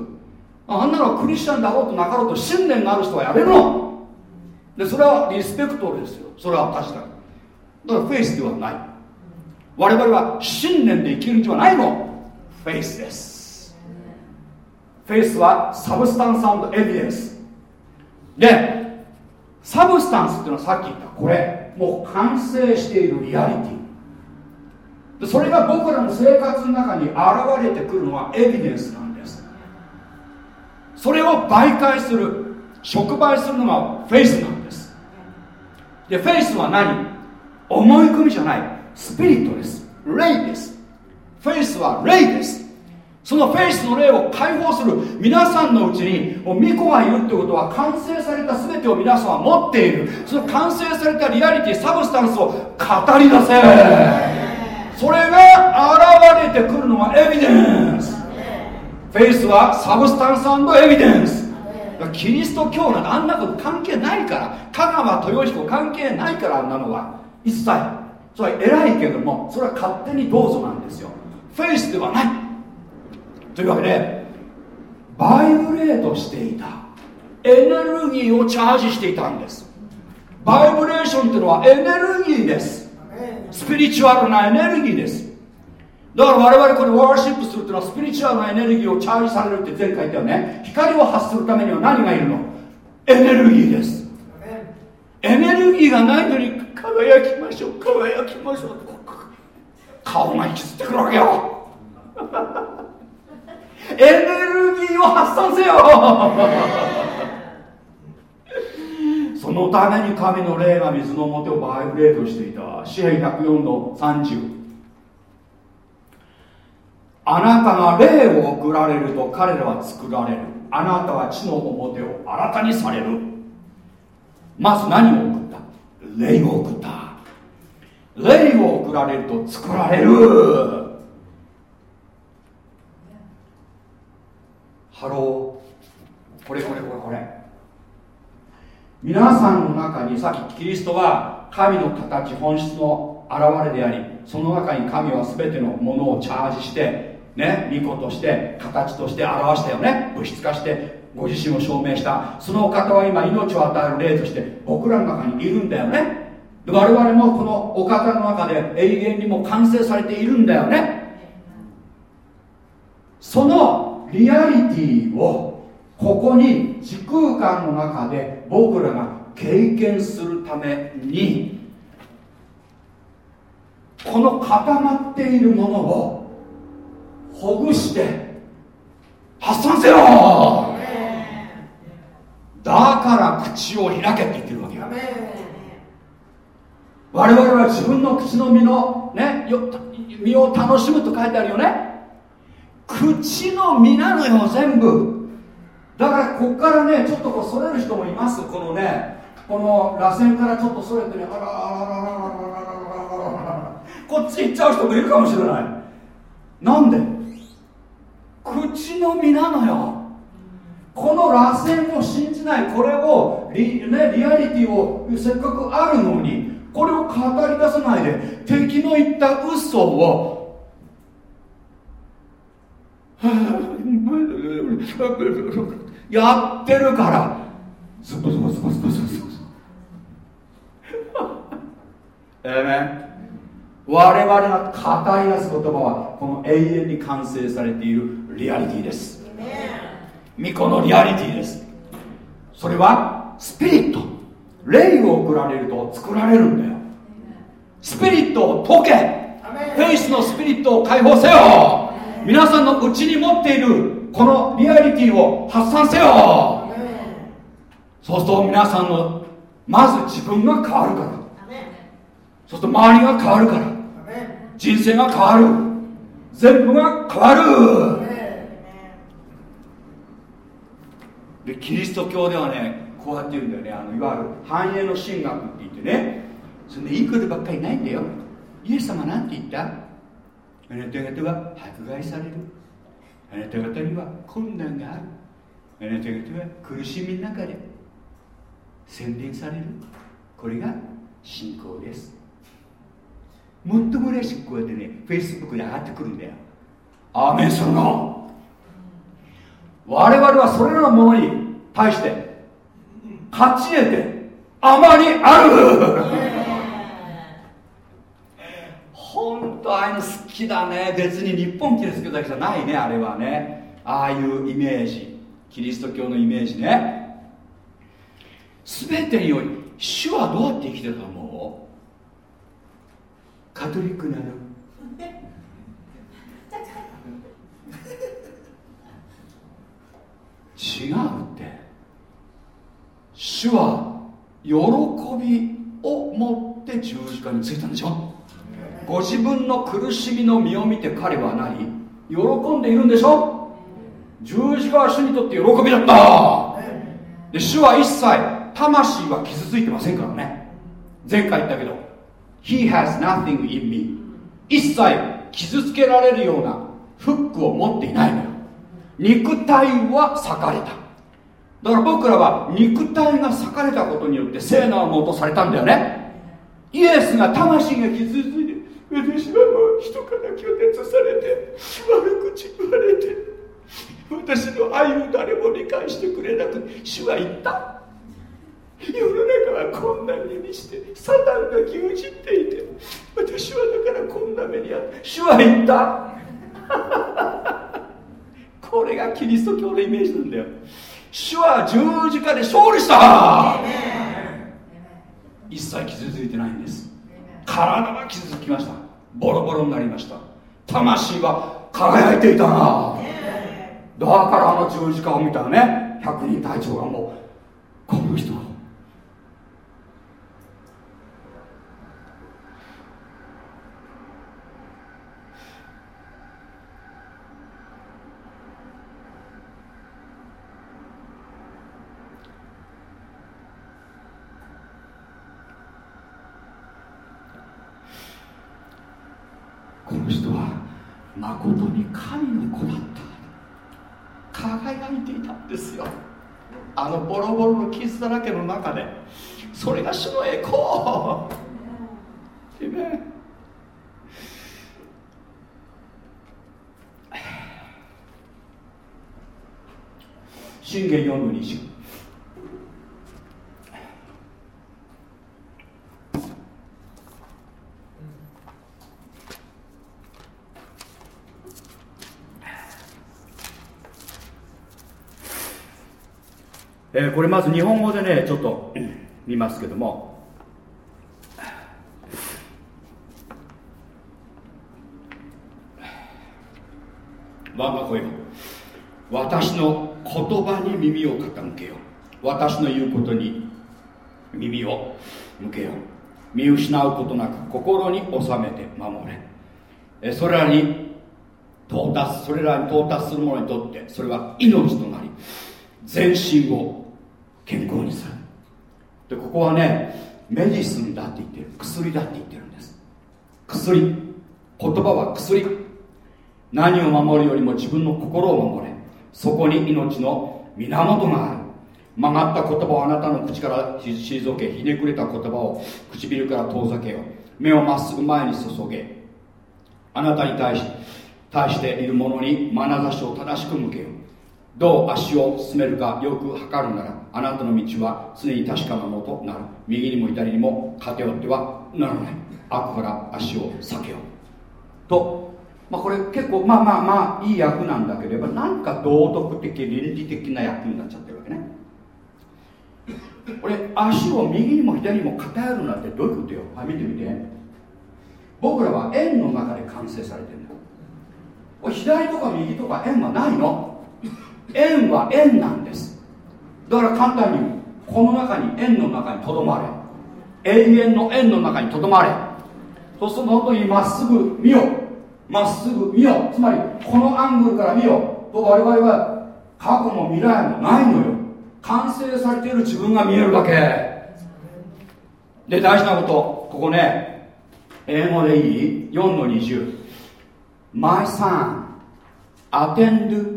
あんなのはクリスチャンだろうとなかろうと信念がある人はやれるのでそれはリスペクトですよ。それは確かに。だからフェイスではない。我々は信念で生きるんじゃないのフェイスです。 Faith は substance evidence。で substance っていうのはさっき言ったこれ。もう完成しているリアリティ。でそれが僕らの生活の中に現れてくるのはエビデンスなんです。それを媒介する触媒するのがフェイスなんです。でフェイスは何？思い込みじゃない。 Spirit です。霊です。フェイスは霊です。そのフェイスの霊を解放する。皆さんのうちにもう御子がいるってことは完成された全てを皆さんは持っている。その完成されたリアリティ substance を語り出せ。それが現れてくるのがエビデンス。フェイスはサブスタンスエビデンス。キリスト教なんてあんなこと関係ないから香川豊彦関係ないからあんなのは。一切。それは偉いけどもそれは勝手にどうぞなんですよ。フェイスではない。というわけでバイブレートしていた。エネルギーをチャージしていたんです。バイブレーションっていうのはエネルギーです。スピリチュアルなエネルギーですだから我々これワーシップするっていうのはスピリチュアルなエネルギーをチャージされるって前回言ったよね。光を発するためには何がいるの？エネルギーです。エネルギーがないのに輝きましょう輝きましょう顔が引きつってくるわけよ。エネルギーを発散せよ。そのために神の霊が水の表をバイブレートしていた。支援104の30あなたが霊を送られると彼らは作られる。あなたは地の表を新たにされる。まず何を送った？霊を送った。霊を送られると作られる。ハロー。これこれこれこれ。皆さんの中にさっきキリストは神の形本質の現れでありその中に神は全てのものをチャージしてね御子として形として表したよね。物質化してご自身を証明した。そのお方は今命を与える霊として僕らの中にいるんだよね。で我々もこのお方の中で永遠にも完成されているんだよね。そのリアリティをここに時空間の中で僕らが経験するためにこの固まっているものをほぐして発散せよ。だから口を開けって言ってるわけよ。我々は自分の口の身のねよ身を楽しむと書いてあるよね。口の身なのよ全部。だからここからねちょっとこうそれる人もいます。このねこの螺旋からちょっとそれてねあらあらあらあらあらあらこっち行っちゃう人もいるかもしれないなんで口の身なのよ。この螺旋を信じないこれをリ,、ね、リアリティをせっかくあるのにこれを語り出さないで敵の言った嘘を [LAUGHS] やってるから。ズボズボズボズボズボズボええね。我々が語り出す言葉はこの永遠に完成されているリアリティです。巫女のリアリティです。それはスピリット。霊を送られると作られるんだよ。スピリットを解け。フェイスのスピリットを解放せよ。皆さんのうちに持っているこのリアリティを発散せよ。そうすると皆さんのまず自分が変わるから。そうすると周りが変わるから。人生が変わる。全部が変わる。でキリスト教ではねこうやって言うんだよね。あのいわゆる繁栄の神学って言ってね。そんないいことばっかりないんだよ。イエス様なんて言った。あなた方は迫害される。あなた方には困難がある。あなた方は苦しみの中で。洗練される。これが信仰です。もっとも嬉しくこうやってねフェイスブックで上がってくるんだよ。アーメンするの。我々はそれらのものに対して勝ち得てあまりある。本当ああいうの好きだね。別に日本キリスト教だけじゃないね。あれはね。ああいうイメージ。キリスト教のイメージね。全てにより主はどうやって生きてると思う？カトリックなの違うって。主は喜びを持って十字架についたんでしょ？ご自分の苦しみの身を見て彼は何喜んでいるんでしょ？十字架は主にとって喜びだった。で主は一切魂は傷ついてませんからね。前回言ったけど He has nothing in me 一切傷つけられるようなフックを持っていないのよ。肉体は裂かれた。だから僕らは肉体が裂かれたことによって聖なるものとされたんだよね。イエスが魂が傷ついて私はもう人から拒絶されて悪口言われて私の愛を誰も理解してくれなく主は言った。世の中はこんな目にしてサタンが牛耳っていて私はだからこんな目にあって主は言った。これがキリスト教のイメージなんだよ。主は十字架で勝利した。一切傷ついてないんです。体は傷つきました。ボロボロになりました。魂は輝いていたな。だからあの十字架を見たらね百人隊長がもうこの人この人は誠に神の子だった輝いていたんですよあのボロボロの傷だらけの中でそれが主の栄光ね信玄4の20えーこれまず日本語でねちょっと見ますけども。我が子よ私の言葉に耳を傾けよ。私の言うことに耳を向けよ。見失うことなく心に収めて守れ。それらに到達それらに到達する者にとってそれは命となり全身を健康にする。でここはねメディスンだって言ってる。薬だって言ってるんです。薬。言葉は薬。何を守るよりも自分の心を守れ。そこに命の源がある。曲がった言葉をあなたの口から退けひねくれた言葉を唇から遠ざけよ目をまっすぐ前に注げ。あなたに対し対している者に眼差しを正しく向けよどう足を進めるかよく測るならあなたの道は常に確かなものとなる。右にも左にも偏ってはならない。悪から足を避けよう。と、まあ、これ結構まあまあまあいい役なんだければなんか道徳的倫理的な役になっちゃってるわけね。これ足を右にも左にも偏るなんてどういうことよ。はい見てみて。僕らは円の中で完成されてるんだ。左とか右とか円はないの。円は円なんです。だから簡単にこの中に円の中にとどまれ。永遠の円の中にとどまれ。そうすると本当にまっすぐ見よまっすぐ見よつまりこのアングルから見よと我々は過去も未来もないのよ。完成されている自分が見えるだけ。で大事なこと。ここね。英語でいい ?4 の20 My son attend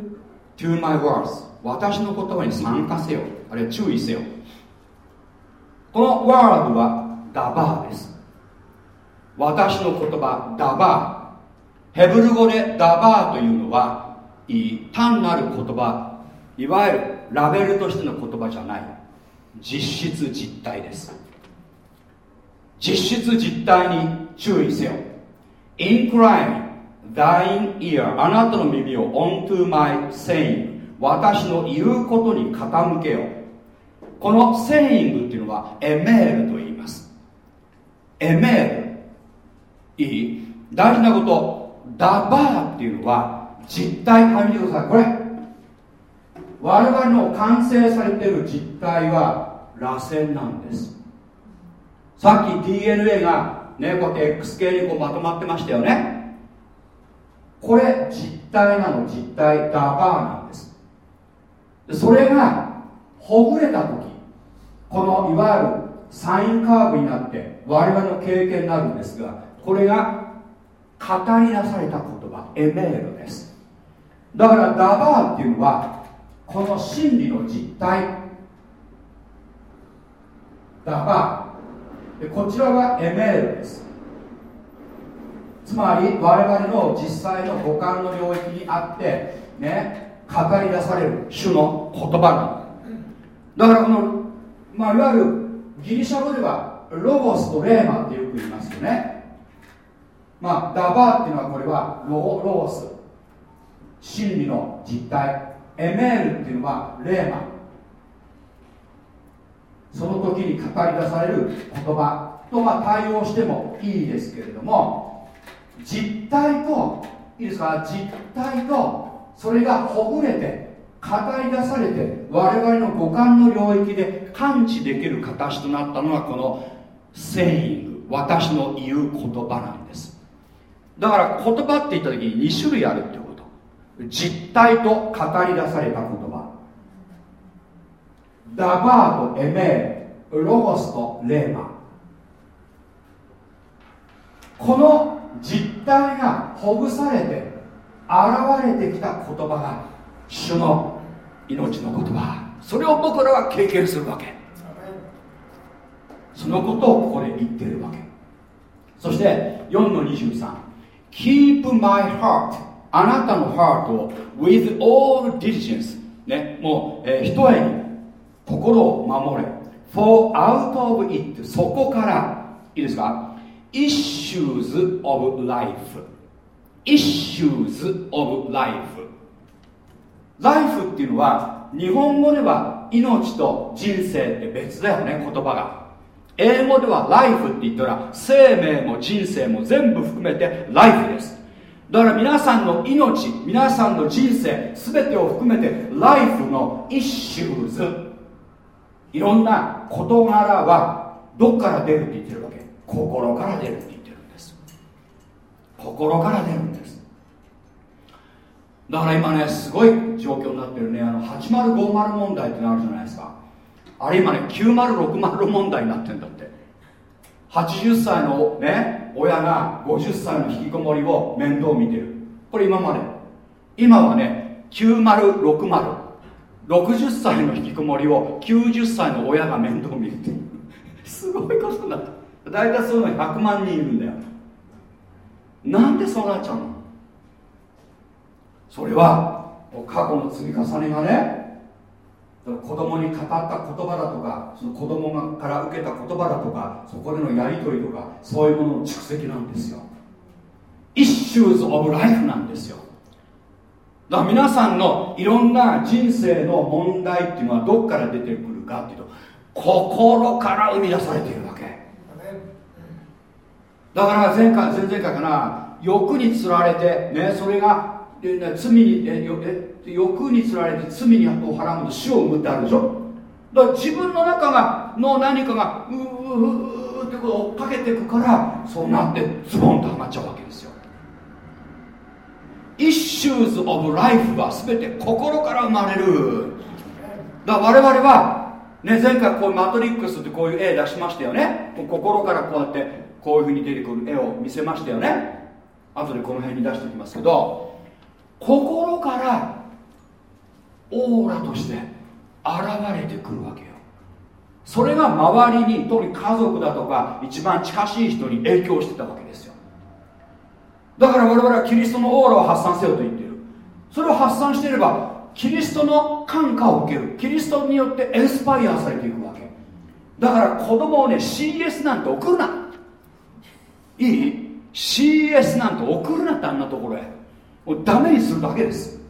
to my words. 私の言葉に参加せよ。あるいは注意せよ。このワードはダバーです。私の言葉ダバー。ヘブル語でダバーというのは単なる言葉。いわゆるラベルとしての言葉じゃない。実質実体です。実質実体に注意せよ。Incline thine ear あなたの耳を onto my saying 私の言うことに傾けよこの saying っていうのはエメールと言います。エメール。いい？大事なこと。ダバーっていうのは実体はい見てください。これ。我々の完成されている実体は螺旋なんです。さっき DNA がねこうやって X 系にこうまとまってましたよね。これ実体なの実体ダバーなんです。それがほぐれた時このいわゆるサインカーブになって我々の経験になるんですがこれが語り出された言葉エメールです。だからダバーっていうのはこの真理の実体。ダバーでこちらがエメールです。つまり我々の実際の五感の領域にあってね語り出される主の言葉なだからこの、まあ、いわゆるギリシャ語ではロゴスとレーマってよく言いますよね。まあダバーっていうのはこれはロゴス。真理の実体エメールっていうのはレーマ。その時に語り出される言葉とまあ対応してもいいですけれども実体といいですか？実体とそれがほぐれて語り出されて我々の五感の領域で感知できる形となったのがこのセイング。私の言う言葉なんです。だから言葉って言った時に2種類あるってこと。実体と語り出された言葉。ダバーとエメーロゴスとレーマ。この実体がほぐされて現れてきた言葉が主の命の言葉。それを僕らは経験するわけ。そのことをここで言ってるわけ。そして4の23 Keep my heart あなたのハートを with all diligence ね、もう、えー、ひとえに心を守れ。For out of it そこから。いいですか？Issues of life. Issues of life. ライフっていうのは日本語では命と人生って別だよね言葉が。英語ではライフって言ったら生命も人生も全部含めてライフです。だから皆さんの命皆さんの人生全てを含めてライフのイッシューズいろんな事柄はどっから出るって言ってるわけ？心から出るって言ってるんです。心から出るんです。だから今ねすごい状況になってるね。あの8050問題ってのあるじゃないですか。あれ今ね9060問題になってんだって。80歳のね親が50歳の引きこもりを面倒見てる。これ今まで。今はね9060 60歳の引きこもりを90歳の親が面倒見るってすごいことになった大体そういうの100万人いるんだよ。なんでそうなっちゃうの？それは過去の積み重ねがね。子供に語った言葉だとかその子供から受けた言葉だとかそこでのやり取りとかそういうものの蓄積なんですよ。Issues of life なんですよ。だから皆さんのいろんな人生の問題っていうのはどっから出てくるかっていうと心から生み出されているわけ。だから前回前々回かな欲につられてねそれが罪にえよえ欲につられて罪にをはらむと死を生むってあるでしょ。だから自分の中がの何かがうーうーってこう追っかけていくからそうなってズボンとはまっちゃうわけですよ。Issues of life は全て心から生まれる。だから我々は、ね、前回こういうマトリックスってこういう絵出しましたよね。心からこうやってこういうふうに出てくる絵を見せましたよね。後でこの辺に出しておきますけど心からオーラとして現れてくるわけよ。それが周りに特に家族だとか一番近しい人に影響してたわけですよ。だから我々はキリストのオーラを発散せよと言ってる。それを発散していればキリストの感化を受ける。キリストによってエンスパイアされていくわけ。だから子供をね CS なんて送るな。いい？CS なんて送るなってあんなところへ。もうダメにするだけです。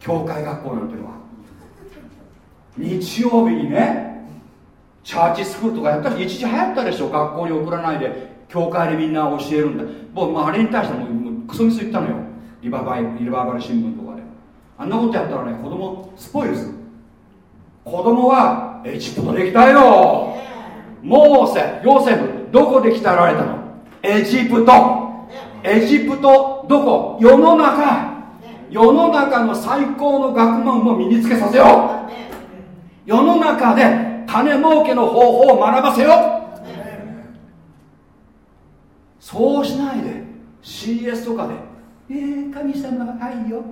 教会学校なんていうのは。日曜日にねチャーチスクールとかやったし一時流行ったでしょ。学校に送らないで。教会でみんな教えるんだ。僕、まあ、あれに対してももうクソミス言ったのよ。リババイリバーバル新聞とかで。あんなことやったらね子供スポイルする。子供はエジプトできたよ。モーセヨセフどこで鍛えられたの？エジプト。エジプトどこ？世の中。世の中の最高の学問も身につけさせよう。世の中で金儲けの方法を学ばせよう。そうしないで CS とかで「えー、神様は愛よ。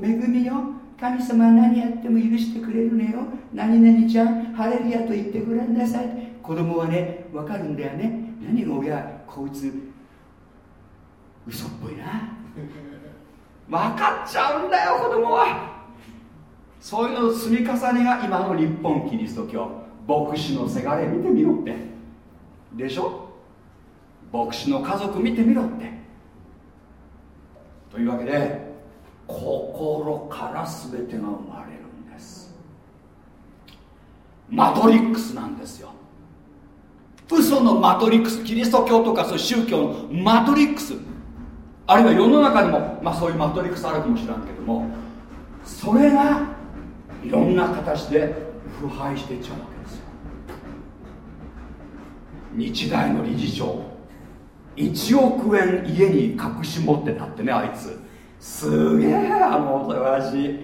恵みよ。神様は何やっても許してくれるねよ。何々ちゃんハレルヤと言ってごらんなさい。子供はね分かるんだよね。何が親こいつ嘘っぽいな。分かっちゃうんだよ子供は。そういうの積み重ねが今の日本キリスト教。牧師のせがれ見てみろって。でしょ？牧師の家族見てみろって。というわけで心から全てが生まれるんです。マトリックスなんですよ。嘘のマトリックスキリスト教とかそういう宗教のマトリックス。あるいは世の中にも、まあ、そういうマトリックスあるかもしれんけどもそれがいろんな形で腐敗していっちゃうわけですよ。日大の理事長1億円家に隠し持ってたってねあいつ。すげえあの親父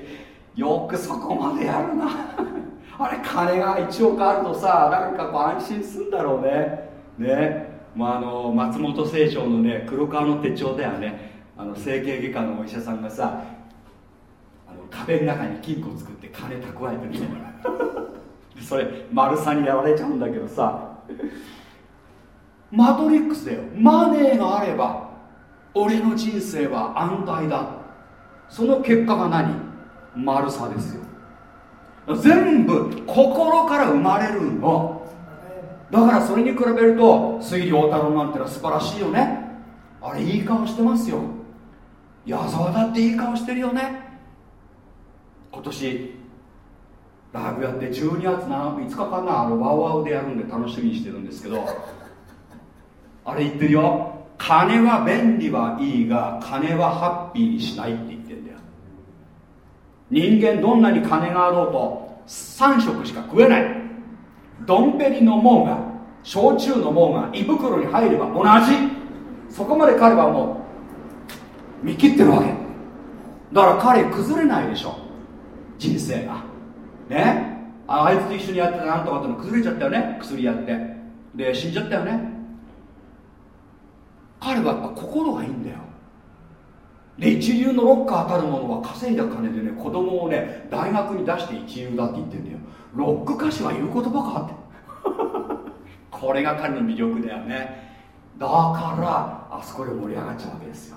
よくそこまでやるな。あれ金が1億あるとさなんかこう安心するんだろうね。ね。まあ、あの松本清張のね黒川の手帳だよね。あの整形外科のお医者さんがさあの壁の中に金庫を作って金蓄えてる [LAUGHS] それ丸さにやられちゃうんだけどさ。マトリックスだよ。マネーがあれば俺の人生は安泰だ。その結果が何？丸さですよ。全部心から生まれるの。だからそれに比べると杉良太郎なんてのは素晴らしいよね。あれいい顔してますよ。矢沢だっていい顔してるよね。今年ライブやって12月5日かなあのワウワウでやるんで楽しみにしてるんですけどあれ言ってるよ。金は便利はいいが金はハッピーにしないって言っ人間どんなに金があろうと3食しか食えない。ドンペリのもうが焼酎のもうが胃袋に入れば同じ。そこまで彼はもう見切ってるわけ。だから彼崩れないでしょ。人生が。ね。ああいつと一緒にやってたなんとかっての崩れちゃったよね。薬やって。で死んじゃったよね。彼はやっぱ心がいいんだよ。で一流のロッカーたるものは稼いだ金でね子供をね大学に出して一流だって言ってるんだよ。ロック歌手は言う言葉かって。[LAUGHS] これが彼の魅力だよね。だからあそこで盛り上がっちゃうわけですよ。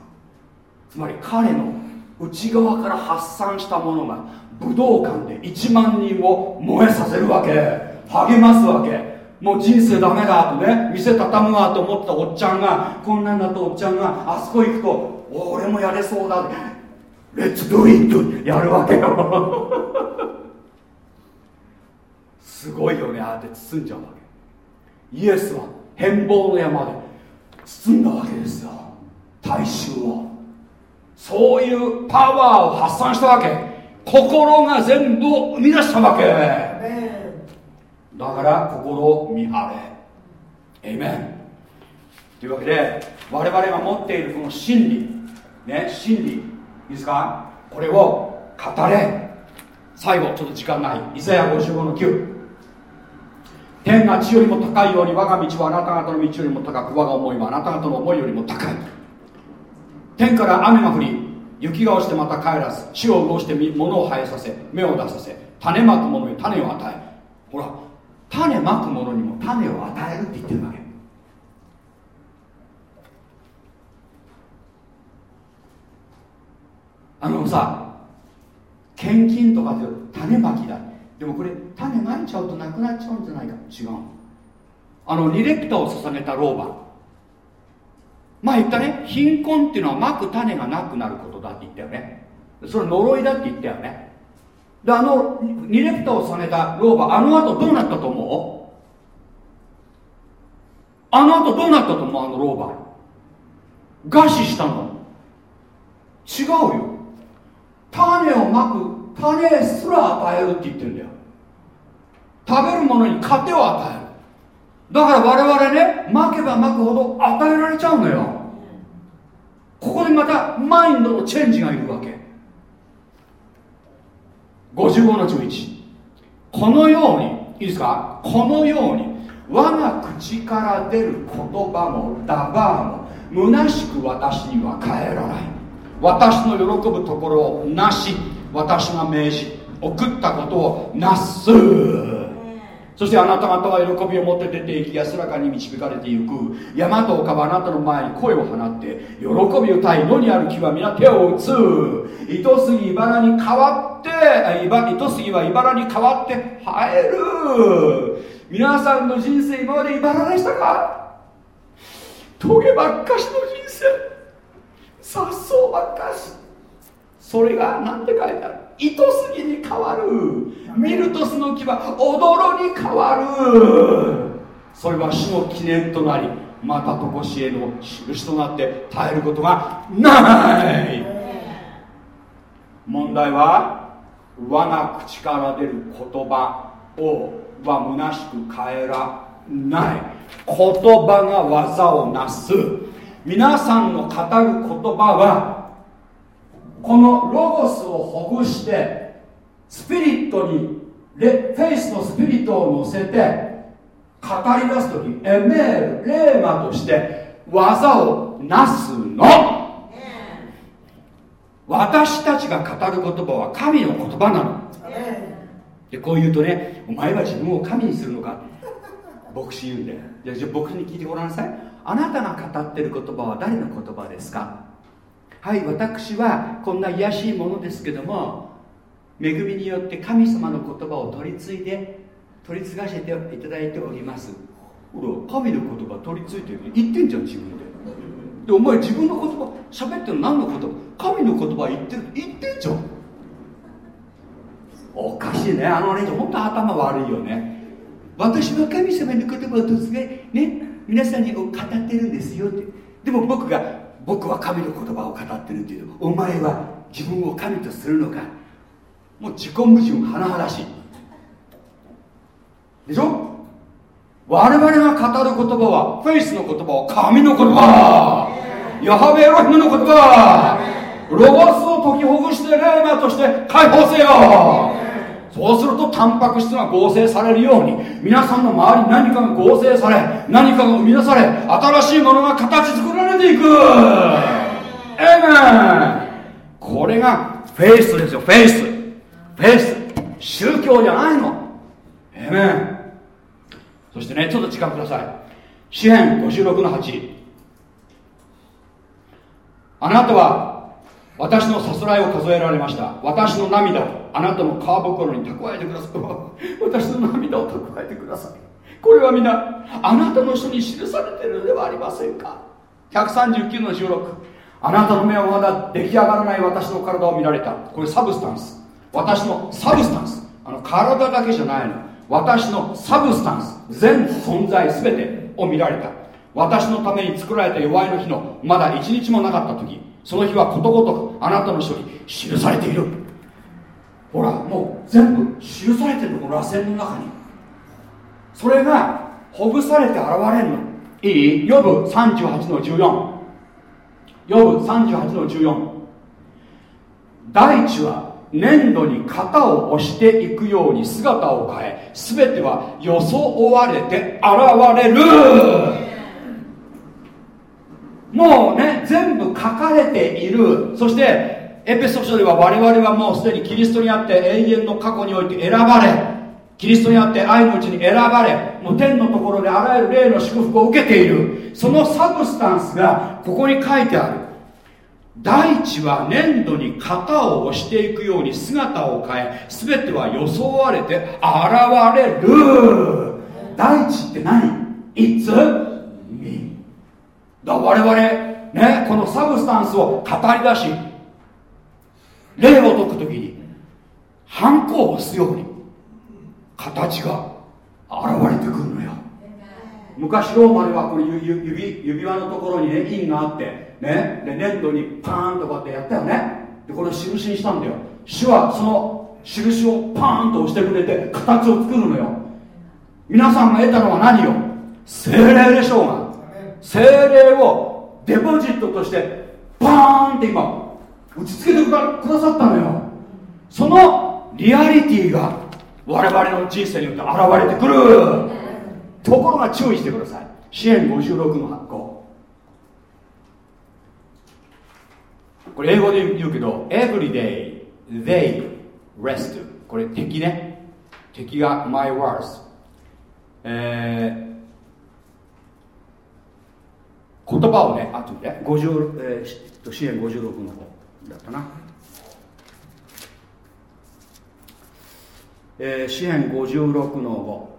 つまり彼の内側から発散したものが武道館で1万人を燃えさせるわけ。励ますわけ。もう人生ダメだとね店畳むわと思ったおっちゃんがこんなんだとおっちゃんがあそこ行くと俺もやれそうだ。レッツドゥイットやるわけよ。すごいよねああやって包んじゃうわけ。イエスは変貌の山で包んだわけですよ。大衆を。そういうパワーを発散したわけ。心が全部を生み出したわけ。だから心を見張れ。エイメンというわけで我々が持っているこの真理。ね真理。いいですか？これを語れ。最後ちょっと時間ない。イザヤ55の9天が地よりも高いように我が道はあなた方の道よりも高く我が思いはあなた方の思いよりも高い。天から雨が降り雪が落ちてまた帰らず地を動して物を生えさせ芽を出させ種まく者に種を与え。ほら種まく者にも種を与えるって言ってるわけ。あのさ献金とかで種まきだ。でもこれ種まいちゃうとなくなっちゃうんじゃないか。違うあのリレクターを捧げた老婆。まあ言ったね。貧困っていうのはまく種がなくなることだって言ったよね。それ呪いだって言ったよね。であのリレクターを捧げた老婆あの後どうなったと思う？あの後どうなったと思う？あの老婆。餓死したの。違うよ。種をまく種すら与えるって言ってるんだよ。食べるものに糧を与える。だから我々ねまけばまくほど与えられちゃうのよ。ここでまたマインドのチェンジがいるわけ。55の11このようにいいですか？このように我が口から出る言葉もダバーも虚しく私には帰らない。私の喜ぶところをなし。私が命じ送ったことをなす。そしてあなた方は喜びを持って出て行き安らかに導かれていく。山と丘はあなたの前に声を放って喜び歌い野にある木は皆手を打つ。糸杉茨に変わって糸杉は茨に変わって生える。皆さんの人生今まで茨でしたか？峠ばっかしの人生。雑草ばっかし。それが何て書いてある？糸杉に変わる。ミルトスの木は踊ろに変わる。それは主の記念となりまたとこしえの印となって耐えることがない。問題は我が口から出る言葉をは虚しく変えらない。言葉が技をなす。皆さんの語る言葉はこのロゴスをほぐしてスピリットにレフェイスのスピリットを乗せて語り出す時エメールレーマとして技をなすの。私たちが語る言葉は神の言葉なの。でこう言うとねお前は自分を神にするのか。牧師言うんでじゃあ僕に聞いてごらんなさいあなたが語ってる言葉は誰の言葉ですか？はい私はこんな卑しいものですけども恵みによって神様の言葉を取り継いで取り継がせていただいております。ほら神の言葉取り継いでる言ってんじゃん自分で。でお前自分の言葉喋ってるの何の言葉？神の言葉言ってる。言ってんじゃん。おかしいね。あのね本当頭悪いよね。私は神様の言葉を突然ね皆さんに語ってるんですよって。でも僕が僕は神の言葉を語ってるっていうお前は自分を神とするのか。もう自己矛盾甚だしい。でしょ？我々が語る言葉はフェイスの言葉は神の言葉。ヤハベエロヒムの言葉。ロゴスを解きほぐしてレーマーとして解放せよ。そうするとタンパク質が合成されるように皆さんの周りに何かが合成され何かが生み出され新しいものが形作られていく。エメンこれがフェイスですよフェイス。フェイス。宗教じゃないの。エメンそしてねちょっと時間ください。詩編56の8あなたは私のさすらいを数えられました。私の涙を。あなたの皮袋に蓄えてください。[LAUGHS] 私の涙を蓄えてください。これは皆あなたの書に記されているのではありませんか。139の16あなたの目はまだ出来上がらない私の体を見られた。これ substance。私のサブスタンス。あの体だけじゃないの。私のサブスタンス。全存在全てを見られた。私のために作られた齢の日のまだ一日もなかった時。その日はことごとくあなたの書に記されている。ほらもう全部記されてるのこの螺旋の中に。それがほぐされて現れるの。いい？ヨブ38の14ヨブ38の14大地は粘土に型を押していくように姿を変え全ては装われて現れる。もうね全部書かれている。そしてエペソ書では我々はもうすでにキリストにあって永遠の過去において選ばれキリストにあって愛のうちに選ばれもう天のところであらゆる霊の祝福を受けている。その substance がここに書いてある。大地は粘土に型を押していくように姿を変え全ては装われて現れる。大地って何 ?It's me だ我々ねこの substance を語り出し霊を解く時に反抗をするように形が現れてくるのよ。昔ローマではこの指指輪のところにね印があってねで粘土にパーンとこうやってやったよね。でこれを印にしたんだよ。主はその印をパーンと押してくれて形を作るのよ。皆さんが得たのは何よ？精霊でしょうが。精霊をデポジットとしてパーンって今打ちつけてくださったのよ。そのリアリティが我々の人生によって現れてくる。ところが注意してください。支援56の発行これ英語で言うけど Every day they rest これ敵ね。敵が my words えー言葉をね、あとね、50、えー、支援56の方だったな。えー、支援56の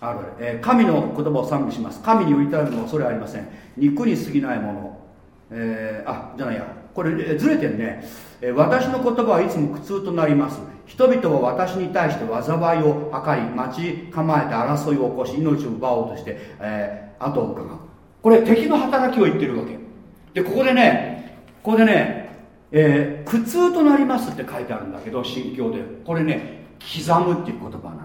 5ある、えー、神の言葉を賛美します。神に売りたいものはそれはありません。肉に過ぎないもの、えー、あじゃないや。これずれてんね、えー、私の言葉はいつも苦痛となります。人々は私に対して災いを図り待ち構えて争いを起こし命を奪おうとして、えー、後を伺うこれ敵の働きを言ってるわけ。でここでねここでね、えー、苦痛となりますって書いてあるんだけど心境で。これね刻むっていう言葉なの。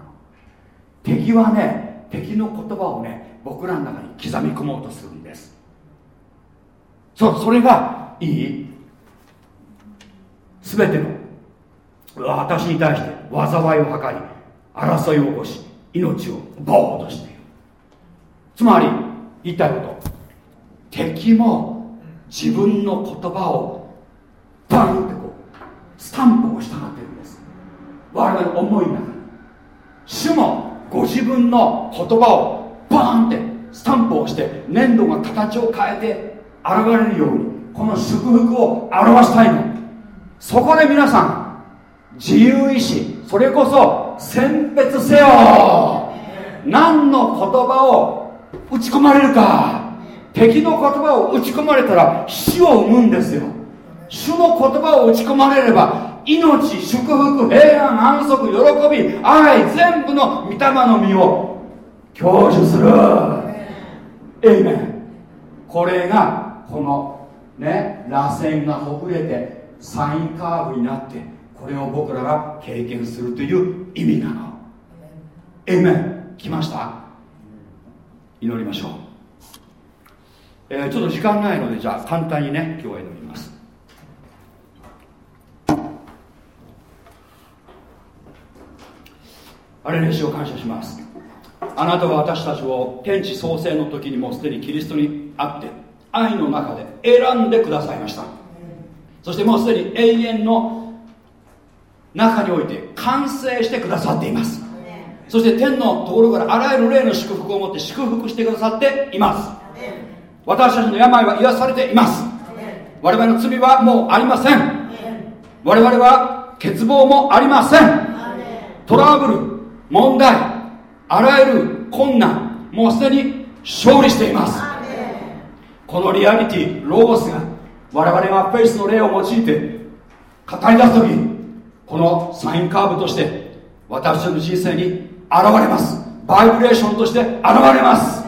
敵はね敵の言葉をね僕らの中に刻み込もうとするんです。そうそれがいい。全ての。私に対して災いを図り争いを起こし命を奪おうとしている。つまり言いたいこと。敵も自分の言葉をバンってこうスタンプをしたがってるんです。我々の思いの中に主もご自分の言葉をバーンってスタンプをして粘土が形を変えて現れるようにこの祝福を表したいの。そこで皆さん自由意志それこそ選別せよ。何の言葉を打ち込まれるか。敵の言葉を打ち込まれたら死を生むんですよ。主の言葉を打ち込まれれば命祝福平安安息喜び愛全部の御霊の実を享受する。エイメンこれがこのね螺旋がほぐれてサインカーブになってこれを僕らが経験するという意味なの。エイメン来ました？祈りましょう、えー、ちょっと時間ないのでじゃあ簡単にね今日は祈ります。あれにしを感謝します。あなたは私たちを天地創生の時にもすでにキリストにあって愛の中で選んでくださいました。そしてもうすでに永遠の中において完成してくださっています。そして天のところからあらゆる霊の祝福を持って祝福してくださっています。私たちの病は癒されています。我々の罪はもうありません。我々は欠乏もありません。トラブル問題あらゆる困難もうすでに勝利しています。このリアリティロゴスが我々がフェイスの霊を用いて語り出す時このサインカーブとして私の人生に現れます。バイブレーションとして現れます。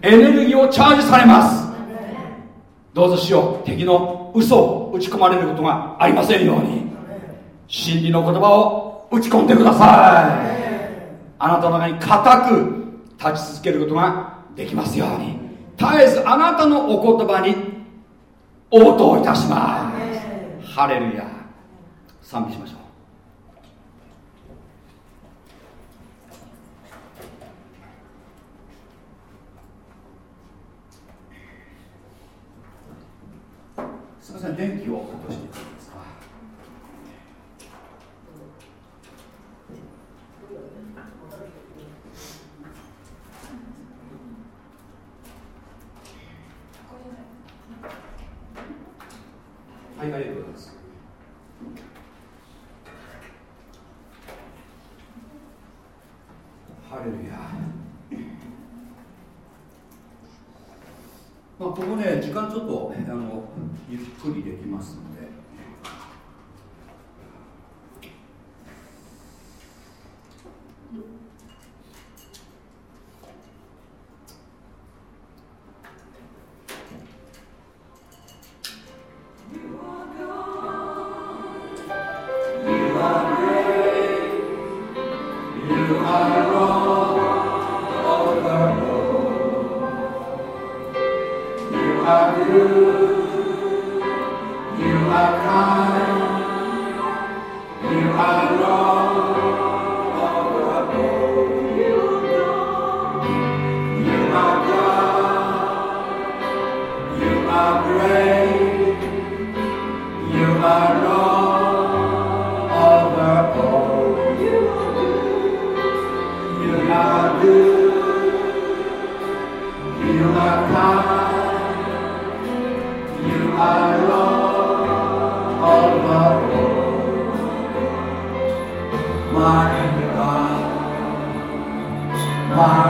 エネルギーをチャージされます。どうぞしよう。敵の嘘を打ち込まれることがありませんように。真理の言葉を打ち込んでください。あなたの中に固く立ち続けることができますように。絶えずあなたのお言葉に応答いたします。ハレルヤ。賛美しましょう。すみません電気を落としていただけますかはい、ありがとうございます。ハレルヤ。まあ、ここね、時間ちょっとあのゆっくりできますので。うん You Bye.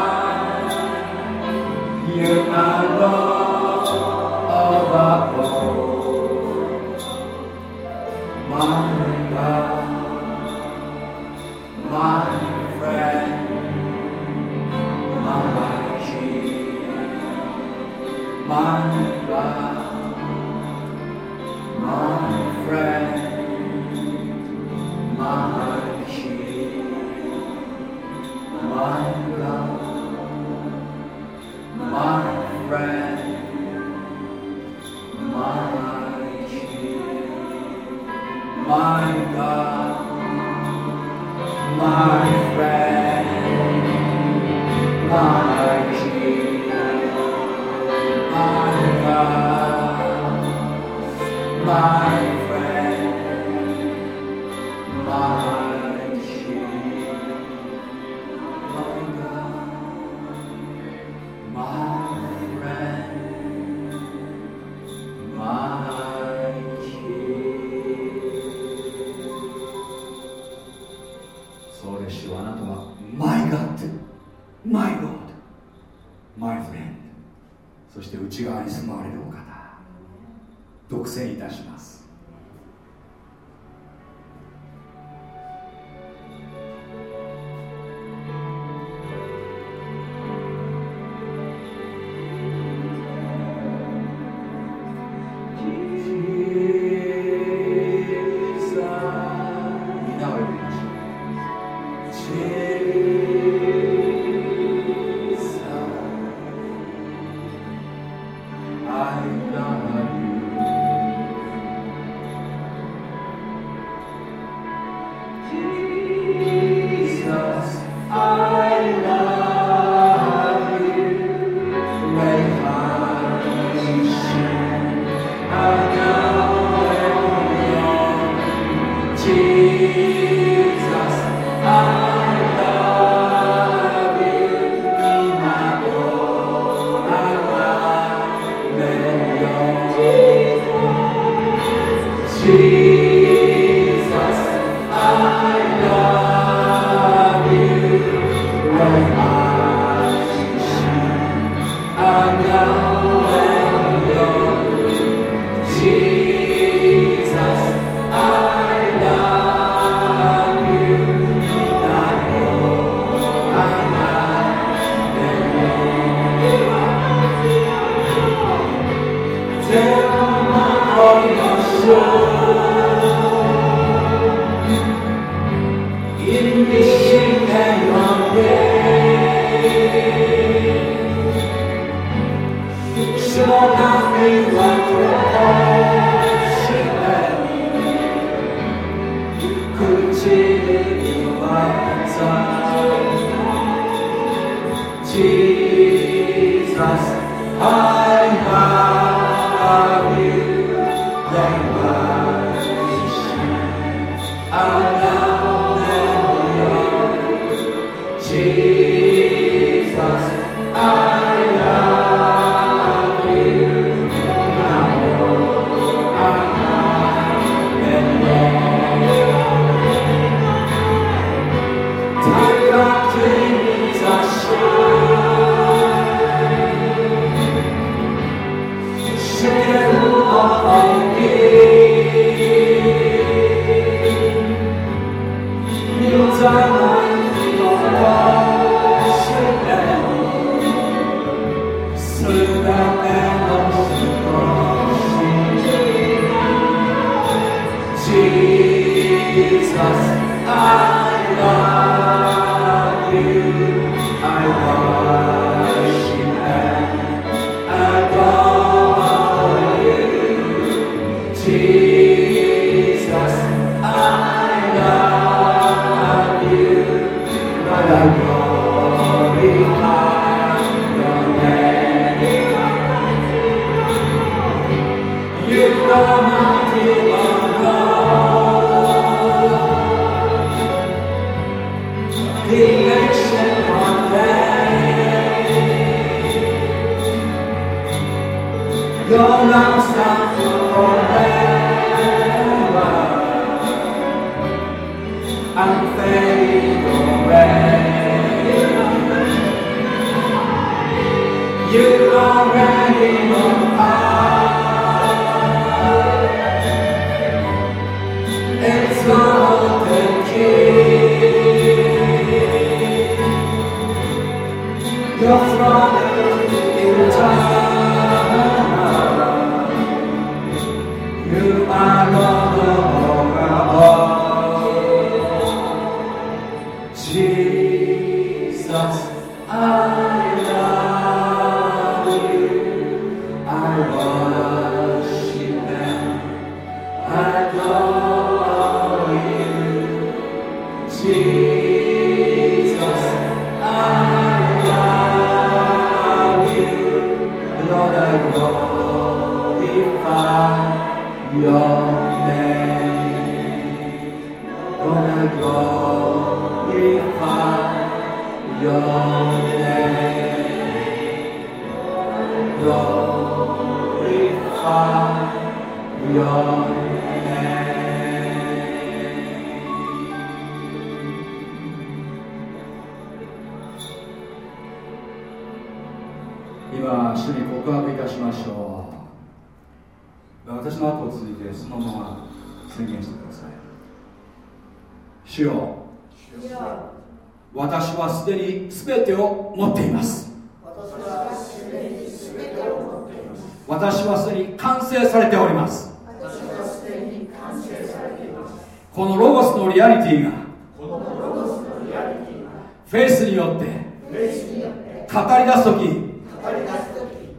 語り出す時。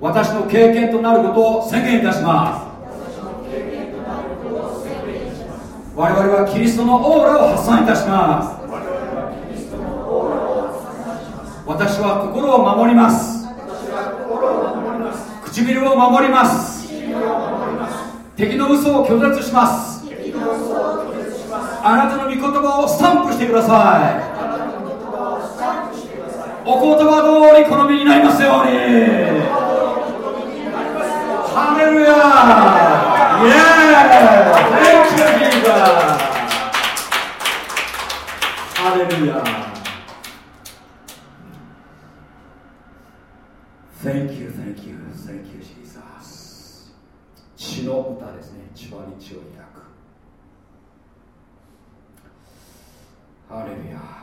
私の経験となることを宣言いたします。我々はキリストのオーラを発散いたします。私は心を守ります。唇を守ります。敵の嘘を拒絶します。あなたの御言葉をスタンプしてください。お言葉通り好みになりますようにハレルヤイェーイハレルヤ Thank you, thank you, thank you, Jesus. 血の歌ですね。血は日を抱く。ハレルヤ。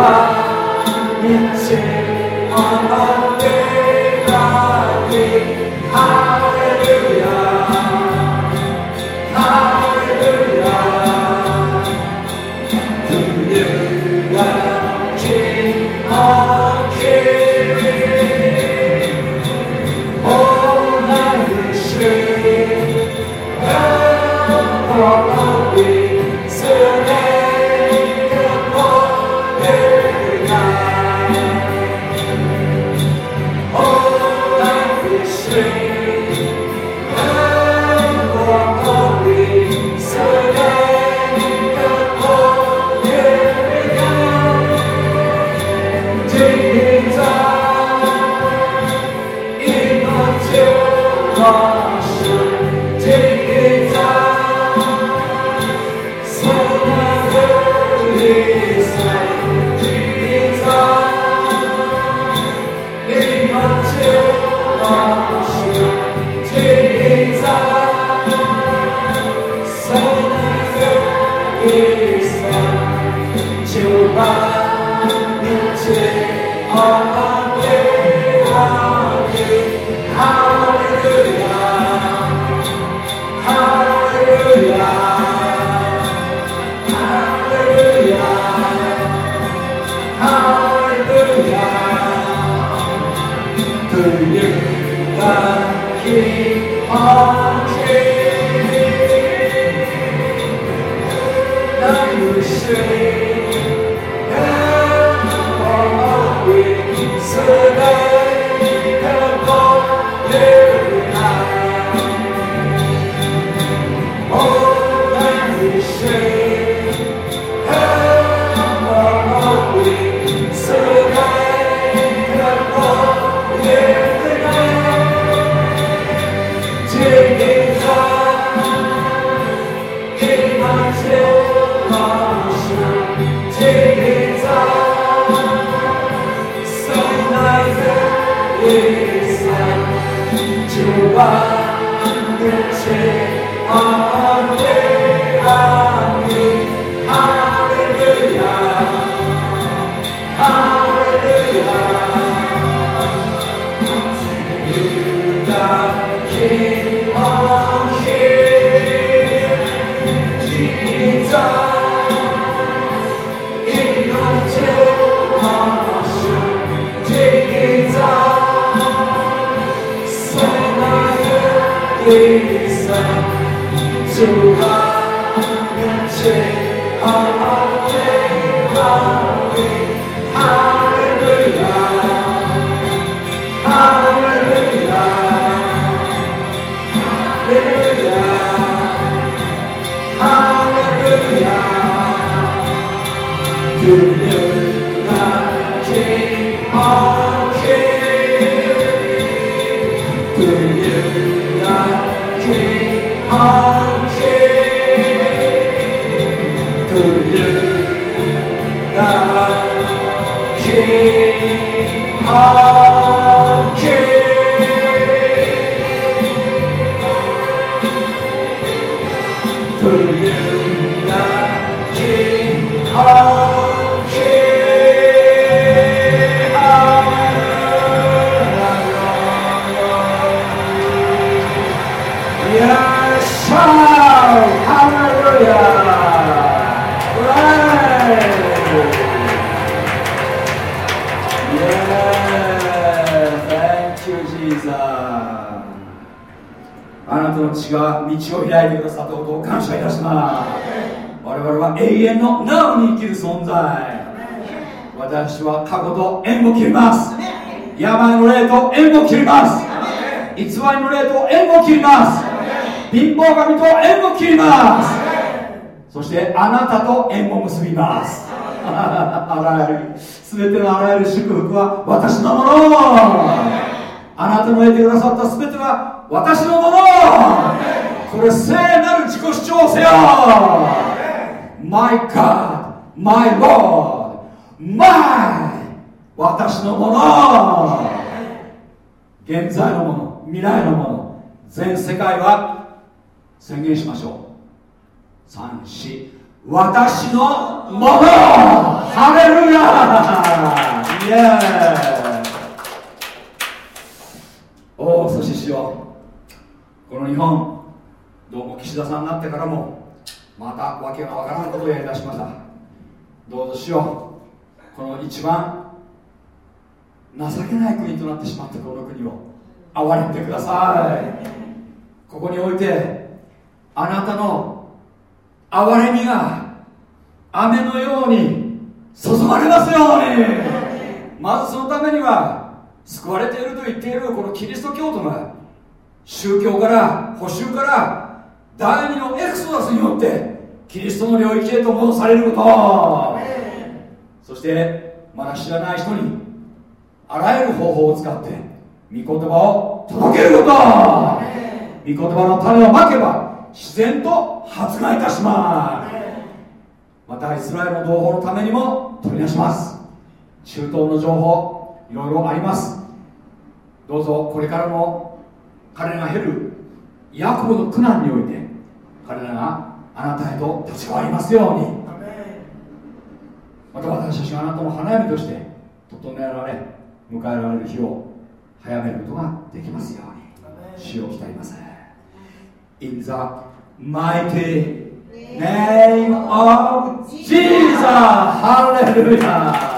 와. Yeah. 私のもの。ハレルヤ。イエーおおそしてしよ。うこの日本どうも岸田さんになってからもまた訳がわからないことをやりだしました。どうぞしよ。うこの一番情けない国となってしまったこの国を憐れんでください。ここにおいてあなたの憐れみが雨のように注がれますように。まずそのためには救われていると言っているこのキリスト教徒が宗教から補修から第二のエクソダスによってキリストの領域へと戻されること。そしてまだ知らない人にあらゆる方法を使って御言葉を届けること。御言葉の種をまけば自然と発芽いたします。またイスラエルの同胞のためにも取り出します。中東の情報いろいろあります。どうぞこれからの彼らが経るヤコブの苦難において彼らがあなたへと立ち代わりますように。また私たちがあなたの花嫁として整えられ迎えられる日を早めることができますように。死を鍛えます In the mighty name of Jesus. Hallelujah.